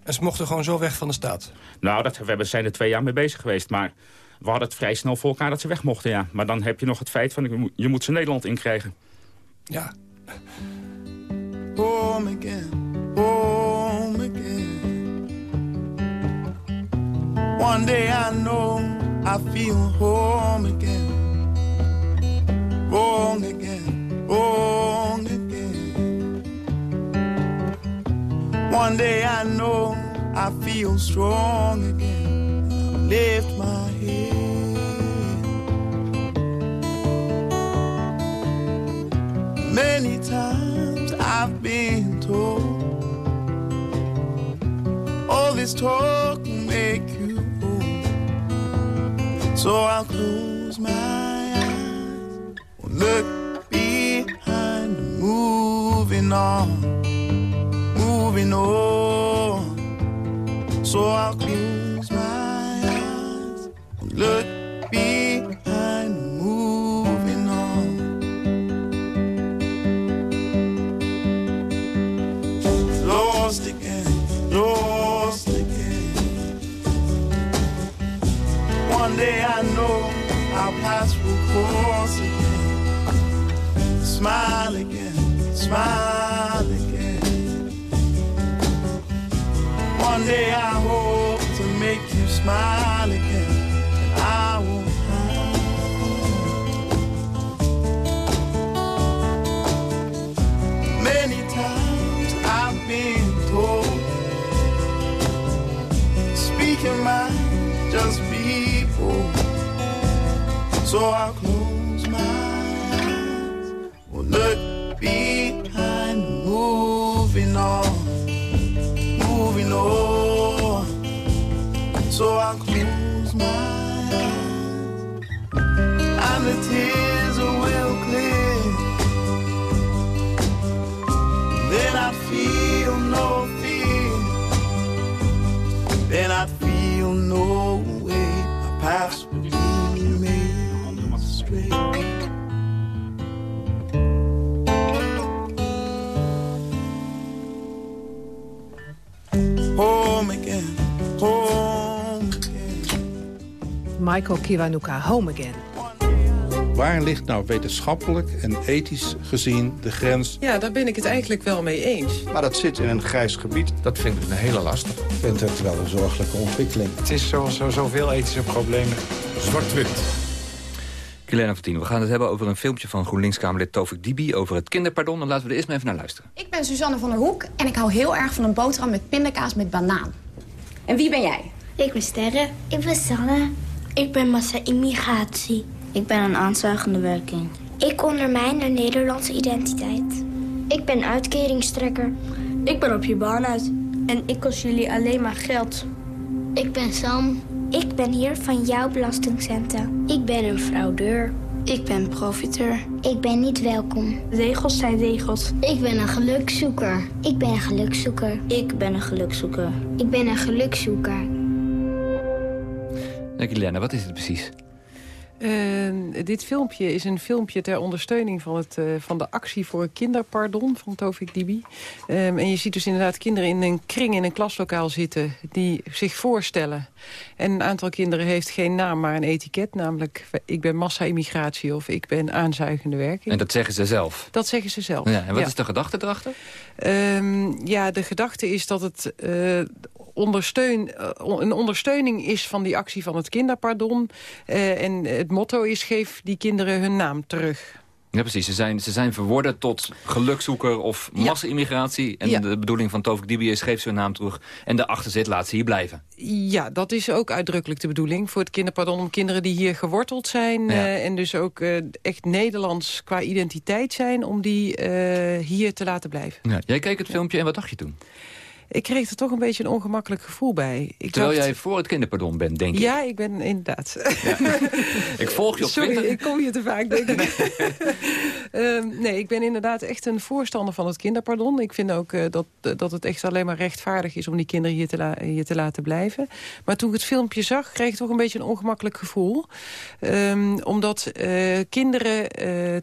En ze mochten gewoon zo weg van de staat? Nou, dat, we zijn er twee jaar mee bezig geweest. Maar we hadden het vrij snel voor elkaar dat ze weg mochten, ja. Maar dan heb je nog het feit van, je moet ze Nederland inkrijgen. Ja. home again, home again. One day I know I feel home again, home again, wrong again. One day I know I feel strong again. I lift my head. Many times I've been told all this talk will make you old. So I'll close my eyes. Look moving on, moving on. So I'll close my eyes, Michael Kiwanuka, Home Again. Waar ligt nou wetenschappelijk en ethisch gezien de grens? Ja, daar ben ik het eigenlijk wel mee eens. Maar dat zit in een grijs gebied. Dat vind ik een hele lastig. Ik vind het wel een zorgelijke ontwikkeling. Het is zoals zo, zoveel ethische problemen. Zwart-wit. Kilena Vertien, we gaan het hebben over een filmpje van GroenLinks-Kamerlid Tovik Dibi... over het kinderpardon. Dan laten we er eerst maar even naar luisteren. Ik ben Suzanne van der Hoek en ik hou heel erg van een boterham met pindakaas met banaan. En wie ben jij? Ik ben Sterre. Ik ben Sanne. Ik ben massa-immigratie. Ik ben een aanzuigende werking. Ik ondermijn de Nederlandse identiteit. Ik ben uitkeringstrekker. Ik ben op je baan uit. En ik kost jullie alleen maar geld. Ik ben Sam. Ik ben hier van jouw belastingcenten. Ik ben een fraudeur. Ik ben profiteur. Ik ben niet welkom. Regels zijn regels. Ik ben een gelukzoeker. Ik ben een gelukzoeker. Ik ben een gelukzoeker. Ik ben een gelukzoeker. Ja, Kilena, wat is het precies? Uh, dit filmpje is een filmpje ter ondersteuning van, het, uh, van de actie voor kinderpardon van Tovik Dibi. Um, en je ziet dus inderdaad kinderen in een kring in een klaslokaal zitten die zich voorstellen. En een aantal kinderen heeft geen naam, maar een etiket. Namelijk, ik ben massa-immigratie of ik ben aanzuigende werking. En dat zeggen ze zelf? Dat zeggen ze zelf. Ja, en wat is de gedachte erachter? Um, ja, de gedachte is dat het uh, ondersteun, een ondersteuning is van die actie van het kinderpardon. En het motto is, geef die kinderen hun naam terug. Ja, precies. Ze zijn, ze zijn verworden tot gelukzoeker of massa-immigratie. En ja. de bedoeling van Tovik Dibi is, geef ze hun naam terug. En daarachter zit, laat ze hier blijven. Ja, dat is ook uitdrukkelijk de bedoeling voor het kinderpardon. Om kinderen die hier geworteld zijn ja. uh, en dus ook uh, echt Nederlands qua identiteit zijn... om die uh, hier te laten blijven. Ja. Jij keek het filmpje en wat dacht je toen? Ik kreeg er toch een beetje een ongemakkelijk gevoel bij. Ik Terwijl dacht... jij voor het kinderpardon bent, denk ik. Ja, ik ben inderdaad. Ja. ik volg je op Sorry, Twitter. ik kom hier te vaak, denk ik. Nee. um, nee, ik ben inderdaad echt een voorstander van het kinderpardon. Ik vind ook uh, dat, uh, dat het echt alleen maar rechtvaardig is... om die kinderen hier te, hier te laten blijven. Maar toen ik het filmpje zag, kreeg ik toch een beetje een ongemakkelijk gevoel. Um, omdat uh, kinderen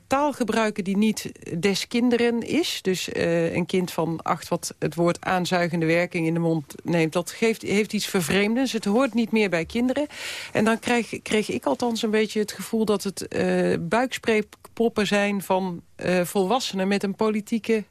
taal gebruiken die niet des kinderen is. Dus een kind van acht wat het woord aanzuigen de werking in de mond neemt. Dat geeft, heeft iets vervreemdends. Het hoort niet meer bij kinderen. En dan kreeg, kreeg ik althans een beetje het gevoel dat het uh, buikspreekpoppen zijn van uh, volwassenen met een politieke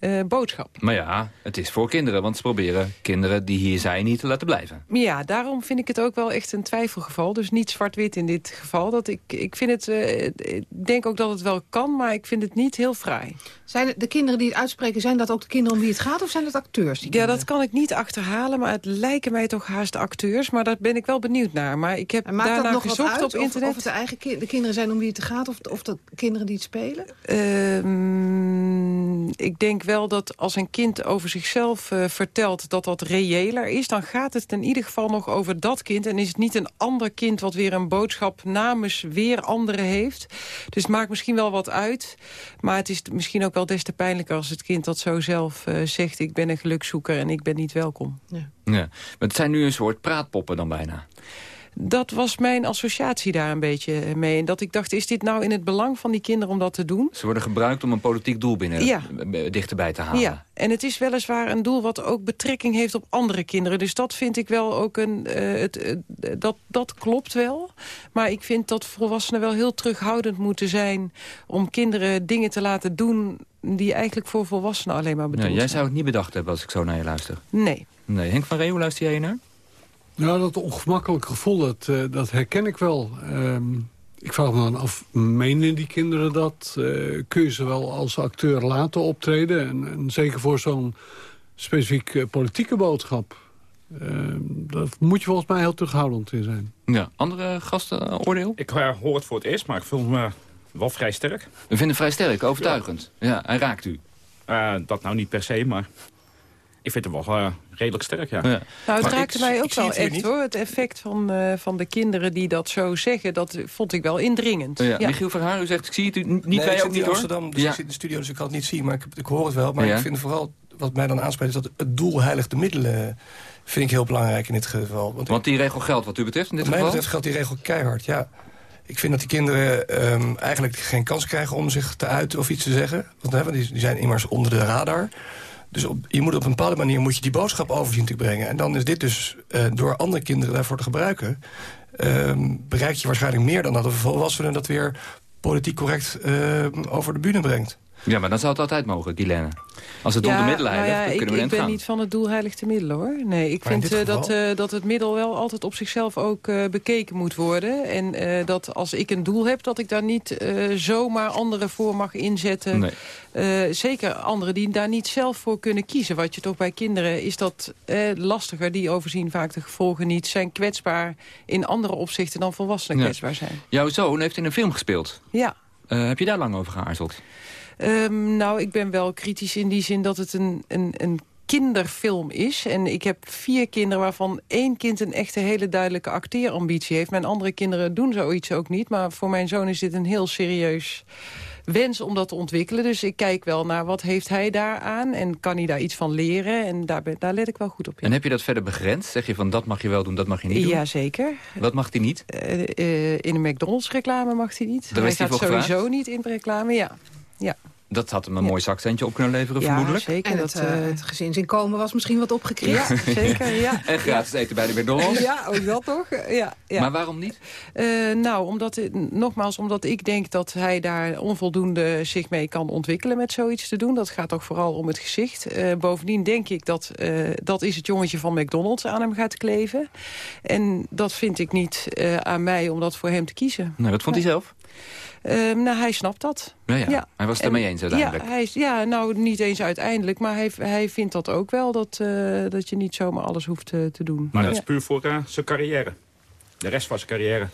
uh, boodschap. Maar ja, het is voor kinderen, want ze proberen kinderen die hier zijn niet te laten blijven. Ja, daarom vind ik het ook wel echt een twijfelgeval. Dus niet zwart-wit in dit geval. Dat ik, ik vind het, uh, ik denk ook dat het wel kan, maar ik vind het niet heel fraai. Zijn de kinderen die het uitspreken, zijn dat ook de kinderen om wie het gaat of zijn dat acteurs? ja, dat kan ik niet achterhalen, maar het lijken mij toch haast acteurs. Maar daar ben ik wel benieuwd naar. Maar ik heb en maakt daarna dat nog gezocht wat uit, op internet. Of, of het de eigen ki de kinderen zijn om wie het gaat of, of de kinderen die het spelen? Uh, ik denk wel dat als een kind over zichzelf uh, vertelt dat dat reëler is... dan gaat het in ieder geval nog over dat kind. En is het niet een ander kind wat weer een boodschap namens weer anderen heeft. Dus het maakt misschien wel wat uit. Maar het is misschien ook wel des te pijnlijker als het kind dat zo zelf uh, zegt... ik ben een gelukzoeker en ik ben niet welkom. Ja. ja. Maar het zijn nu een soort praatpoppen dan bijna dat was mijn associatie daar een beetje mee. En dat ik dacht, is dit nou in het belang van die kinderen om dat te doen? Ze worden gebruikt om een politiek doel binnen ja. dichterbij te halen. Ja, en het is weliswaar een doel wat ook betrekking heeft op andere kinderen. Dus dat vind ik wel ook een... Uh, het, uh, dat, dat klopt wel. Maar ik vind dat volwassenen wel heel terughoudend moeten zijn... om kinderen dingen te laten doen die eigenlijk voor volwassenen alleen maar bedoeld ja, Jij zou het niet bedacht hebben als ik zo naar je luister. Nee. Nee. Henk van Reeuw, luister jij je naar? Nou, dat ongemakkelijke gevoel, dat, uh, dat herken ik wel. Um, ik vraag me dan af, menen die kinderen dat? Uh, kun je ze wel als acteur laten optreden? En, en zeker voor zo'n specifiek uh, politieke boodschap. Ehm, dat moet je volgens mij heel terughoudend in zijn. Ja, andere gasten oordeel? Ik hoor het voor het eerst, maar ik voel me wel vrij sterk. We vinden het vrij sterk, overtuigend. Ja, ja hij raakt u. dat nou niet per se, maar ik vind hem wel uh, redelijk sterk, ja. ja. Nou, het raakte mij ook wel echt, hoor. Het effect van, uh, van de kinderen die dat zo zeggen, dat vond ik wel indringend. Ja. Michiel van Haar, u zegt, ik zie het u niet, nee, wij ook niet, in Amsterdam, dus ik zit in de studio, dus ik kan het niet zien. Maar ik, ik hoor het wel. Maar ik vind vooral, wat mij dan aanspreekt, is dat het doel heiligt de middelen vind ik heel belangrijk in dit geval. Want, Want die regel geldt wat u betreft in dit wat geval? mij betreft geldt die regel keihard, ja. Ik vind dat die kinderen um, eigenlijk geen kans krijgen om zich te uiten of iets te zeggen. Want hè, die, die zijn immers onder de radar. Dus op, je moet op een bepaalde manier moet je die boodschap over zien te brengen. En dan is dit dus uh, door andere kinderen daarvoor te gebruiken... Uh, bereik je waarschijnlijk meer dan dat een volwassene dat weer politiek correct uh, over de bühne brengt. Ja, maar dan zou het altijd mogen, Guilaine. Als het doel de middelen heiligt, nou ja, kunnen ik, we Ik ben niet van het doel heilig de middelen, hoor. Nee, ik maar vind uh, dat, uh, dat het middel wel altijd op zichzelf ook uh, bekeken moet worden. En dat als ik een doel heb, dat ik daar niet zomaar anderen voor mag inzetten. Nee. zeker anderen die daar niet zelf voor kunnen kiezen. Wat je toch bij kinderen is dat lastiger. Die overzien vaak de gevolgen niet. Zijn kwetsbaar in andere opzichten dan volwassenen ja. kwetsbaar zijn. Jouw zoon heeft in een film gespeeld. Ja. heb je daar lang over geaarzeld? Um, nou, ik ben wel kritisch in die zin dat het een, een, een kinderfilm is. En ik heb vier kinderen waarvan één kind een echte hele duidelijke acteerambitie heeft. Mijn andere kinderen doen zoiets ook niet. Maar voor mijn zoon is dit een heel serieus wens om dat te ontwikkelen. Dus ik kijk wel naar wat heeft hij daar aan en kan hij daar iets van leren. En daar, daar let ik wel goed op. In. En heb je dat verder begrensd? Zeg je van dat mag je wel doen, dat mag je niet doen? Jazeker. Wat mag hij niet? Uh, uh, in een McDonald's reclame mag hij niet. Daar hij gaat sowieso gevraagd? niet in de reclame, ja. ja. Dat had hem een ja. mooi zakcentje op kunnen leveren, ja, vermoedelijk. zeker. En het, uh, het gezinsinkomen was misschien wat opgekrikt. Ja, zeker, ja. En gratis eten bij de McDonald's. Ja, ook dat toch? Ja, ja. Maar waarom niet? Uh, nou, omdat, nogmaals, omdat ik denk dat hij daar onvoldoende zich mee kan ontwikkelen met zoiets te doen. Dat gaat toch vooral om het gezicht. Uh, bovendien denk ik dat dat is het jongetje van McDonald's aan hem gaat kleven. En dat vind ik niet aan mij om dat voor hem te kiezen. Nou, wat vond hij zelf? Uh, nou, hij snapt dat. Ja, ja. ja. Hij was het ermee eens uiteindelijk. Ja, hij ja, nou, niet eens uiteindelijk. Maar hij, hij vindt dat ook wel, dat, uh, dat je niet zomaar alles hoeft uh, te doen. Maar dat is puur voor zijn carrière. De rest van zijn carrière.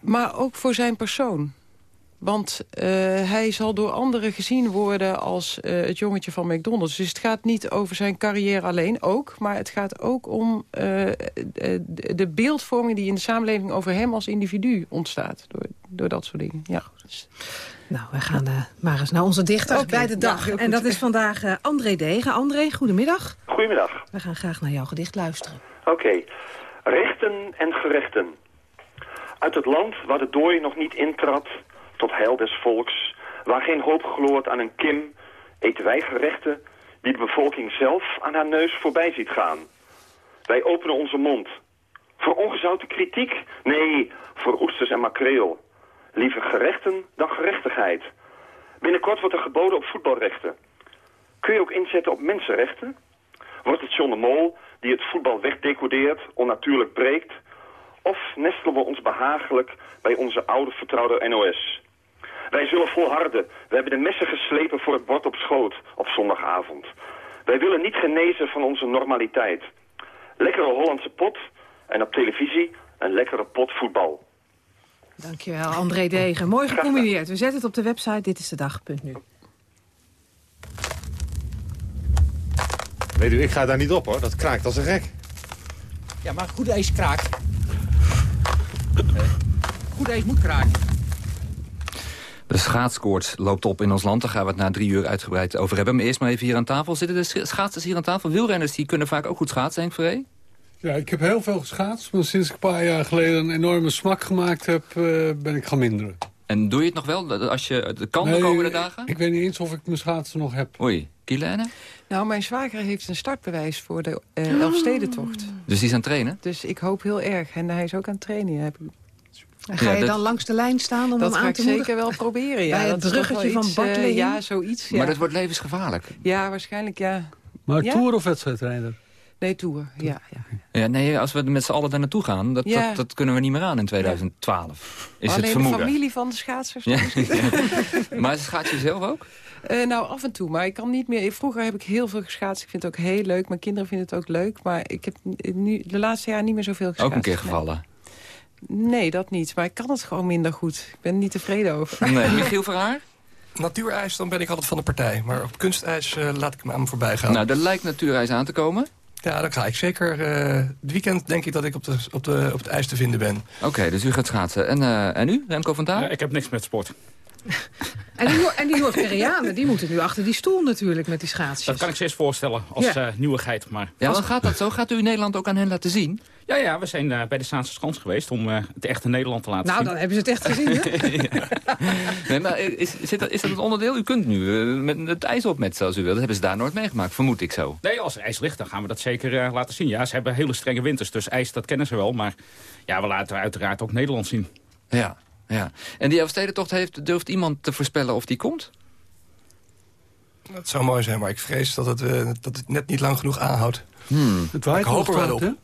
Maar ook voor zijn persoon. Want uh, hij zal door anderen gezien worden als uh, het jongetje van McDonald's. Dus het gaat niet over zijn carrière alleen, ook. Maar het gaat ook om uh, de beeldvorming die in de samenleving over hem als individu ontstaat. Door, door dat soort dingen, ja. Nou, we gaan maar eens naar onze dichter okay. bij de dag. Ja, en dat is vandaag André Degen. André, goedemiddag. Goedemiddag. We gaan graag naar jouw gedicht luisteren. Oké. Okay. Rechten en gerechten. Uit het land waar de dooi nog niet intrad tot heil des volks, waar geen hoop gloort aan een kim, eten wij gerechten die de bevolking zelf aan haar neus voorbij ziet gaan. Wij openen onze mond. Voor ongezouten kritiek? Nee, voor oesters en makreel. Liever gerechten dan gerechtigheid. Binnenkort wordt er geboden op voetbalrechten. Kun je ook inzetten op mensenrechten? Wordt het John de Mol die het voetbal wegdecodeert, onnatuurlijk breekt? Of nestelen we ons behagelijk bij onze oude vertrouwde NOS? Wij zullen volharden. We hebben de messen geslepen voor het bord op schoot op zondagavond. Wij willen niet genezen van onze normaliteit. Lekkere Hollandse pot en op televisie een lekkere pot voetbal. Dankjewel, André Degen. Mooi gecombineerd. We zetten het op de website Dit is de dag.nu. Weet u, ik ga daar niet op hoor. Dat kraakt als een gek. Ja, maar goed ijs kraakt. Goed ijs moet kraken. De schaatskoorts loopt op in ons land. Daar gaan we het na drie uur uitgebreid over hebben. Maar eerst maar even hier aan tafel. Zitten de schaatsers hier aan tafel? Wielrenners die kunnen vaak ook goed schaatsen, Henk Verree? Ja, ik heb heel veel geschaatst. Maar sinds ik een paar jaar geleden een enorme smak gemaakt heb... Eh, ben ik gaan minderen. En doe je het nog wel als je de kan de komende dagen? Ik weet niet eens of ik mijn schaatsen nog heb. Oei, Kielene? Nou, mijn zwager heeft een startbewijs voor de uh, Elfstedentocht. Dus die is aan het trainen? Dus ik hoop heel erg. En hij is ook aan het trainen. Heb ik en ga je dan langs de lijn staan om dat hem aan te moedigen? Dat ga ik zeker wel proberen, ja. Bij het bruggetje van Bartling? ja, zoiets. Ja. Maar dat wordt levensgevaarlijk. Ja, waarschijnlijk, ja. Maar ja? tour of wedstrijdrijder? Nee, Tour, ja. ja. ja nee, als we met z'n allen daar naartoe gaan, dat, dat, dat, kunnen we niet meer aan in 2012. Is Alleen het vermoeden. de familie van de schaatsers. Ja, maar schaats je zelf ook? Uh, nou, af en toe. Maar ik kan niet meer... Vroeger heb ik heel veel geschaatst. Ik vind het ook heel leuk. Mijn kinderen vinden het ook leuk. Maar ik heb nu de laatste jaar niet meer zoveel geschaatst. Ook een keer gevallen? Nee, dat niet. Maar ik kan het gewoon minder goed. Ik ben er niet tevreden over. Nee, Michiel Verhaar? Natuurijs, dan ben ik altijd van de partij. Maar op kunstijs uh, laat ik me aan me voorbij gaan. Nou, er lijkt natuurijs aan te komen. Ja, dan ga ik zeker. Uh, het weekend denk ik dat ik op, de, op, de, op het ijs te vinden ben. Oké, okay, dus u gaat schaatsen. En, uh, en u, Remco van Taal? Ja, ik heb niks met sport. En die, en die Noord-Koreanen, die moeten nu achter die stoel natuurlijk met die schaatsjes. Dat kan ik steeds voorstellen als ja. uh, nieuwigheid. Maar ja, dan gaat dat zo? Gaat u Nederland ook aan hen laten zien? Ja, ja we zijn uh, bij de Zaanse Schans geweest om uh, het echte Nederland te laten nou, zien. Nou, dan hebben ze het echt gezien, hè? nee, maar is, dat, is dat het onderdeel? U kunt nu met het ijs opmetsen als u wilt. Dat hebben ze daar nooit meegemaakt, vermoed ik zo. Nee, als er ijs ligt, dan gaan we dat zeker laten zien. Ja, ze hebben hele strenge winters, dus ijs, dat kennen ze wel. Maar ja, we laten uiteraard ook Nederland zien. Ja, ja. En die Elfstedentocht heeft, durft iemand te voorspellen of die komt? Dat zou mooi zijn, maar ik vrees dat het, uh, dat het net niet lang genoeg aanhoudt. Hmm. Het waait ik hoop er wel op.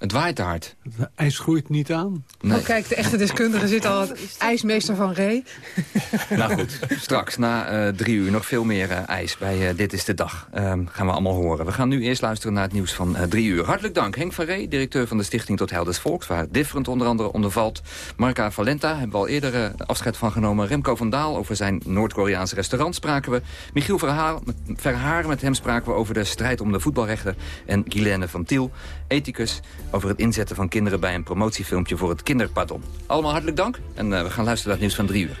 Het waait te hard. Het ijs groeit niet aan. Nee. Oh, kijk, de echte deskundige zit al het ijsmeester van Ree. nou goed, straks na uh, drie uur nog veel meer uh, ijs bij uh, Dit is de Dag. Um, gaan we allemaal horen. We gaan nu eerst luisteren naar het nieuws van drie uur. Hartelijk dank Henk van Ree, directeur van de Stichting Tot Heil des Volks... waar Different onder andere onder valt. Marca Valenta hebben we al eerder afscheid van genomen. Remco van Daal, over zijn Noord-Koreaanse restaurant spraken we. Michiel Verhaar met, Verhaar, met hem spraken we over de strijd om de voetbalrechten. En Guilaine van Tiel, ethicus over het inzetten van kinderen bij een promotiefilmpje voor het kinderpardon. Allemaal hartelijk dank en uh, we gaan luisteren naar het nieuws van drie uur.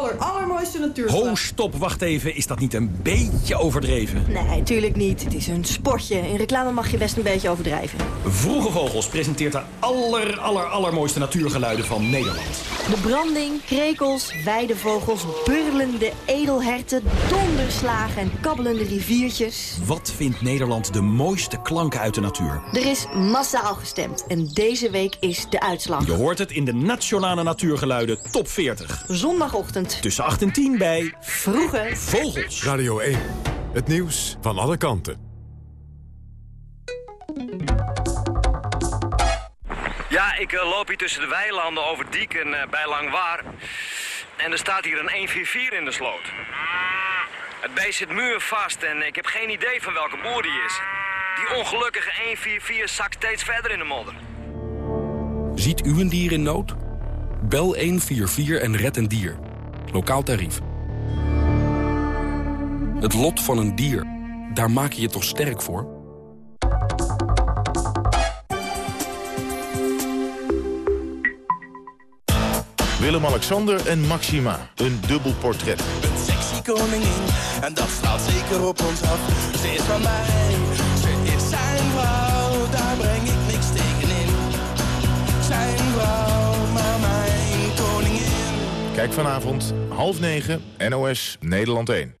aller, allermooiste natuurslag. Ho, stop, wacht even. Is dat niet een beetje overdreven? Nee, tuurlijk niet. Het is een sportje. In reclame mag je best een beetje overdrijven. Vroege Vogels presenteert de aller, aller, allermooiste natuurgeluiden van Nederland. De branding, krekels, weidevogels, burlende edelherten, donderslagen en kabbelende riviertjes. Wat vindt Nederland de mooiste klanken uit de natuur? Er is massaal gestemd en deze week is de uitslag. Je hoort het in de Nationale Natuurgeluiden Top 40. Zondagochtend. Tussen 8 en 10 bij... Vroege Vogels. Radio 1. Het nieuws van alle kanten. Ja, ik uh, loop hier tussen de weilanden over Dieken uh, bij Langwaar. En er staat hier een 144 in de sloot. Het beest zit muurvast en ik heb geen idee van welke boer die is. Die ongelukkige 144 zakt steeds verder in de modder. Ziet u een dier in nood? Bel 144 en red een dier. Lokaal tarief. Het lot van een dier, daar maak je je toch sterk voor? Willem-Alexander en Maxima. Een dubbel portret. Een sexy koningin, en dat straalt zeker op ons af. Ze is van mij, Kijk vanavond, half negen, NOS, Nederland 1.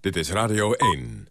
Dit is Radio 1.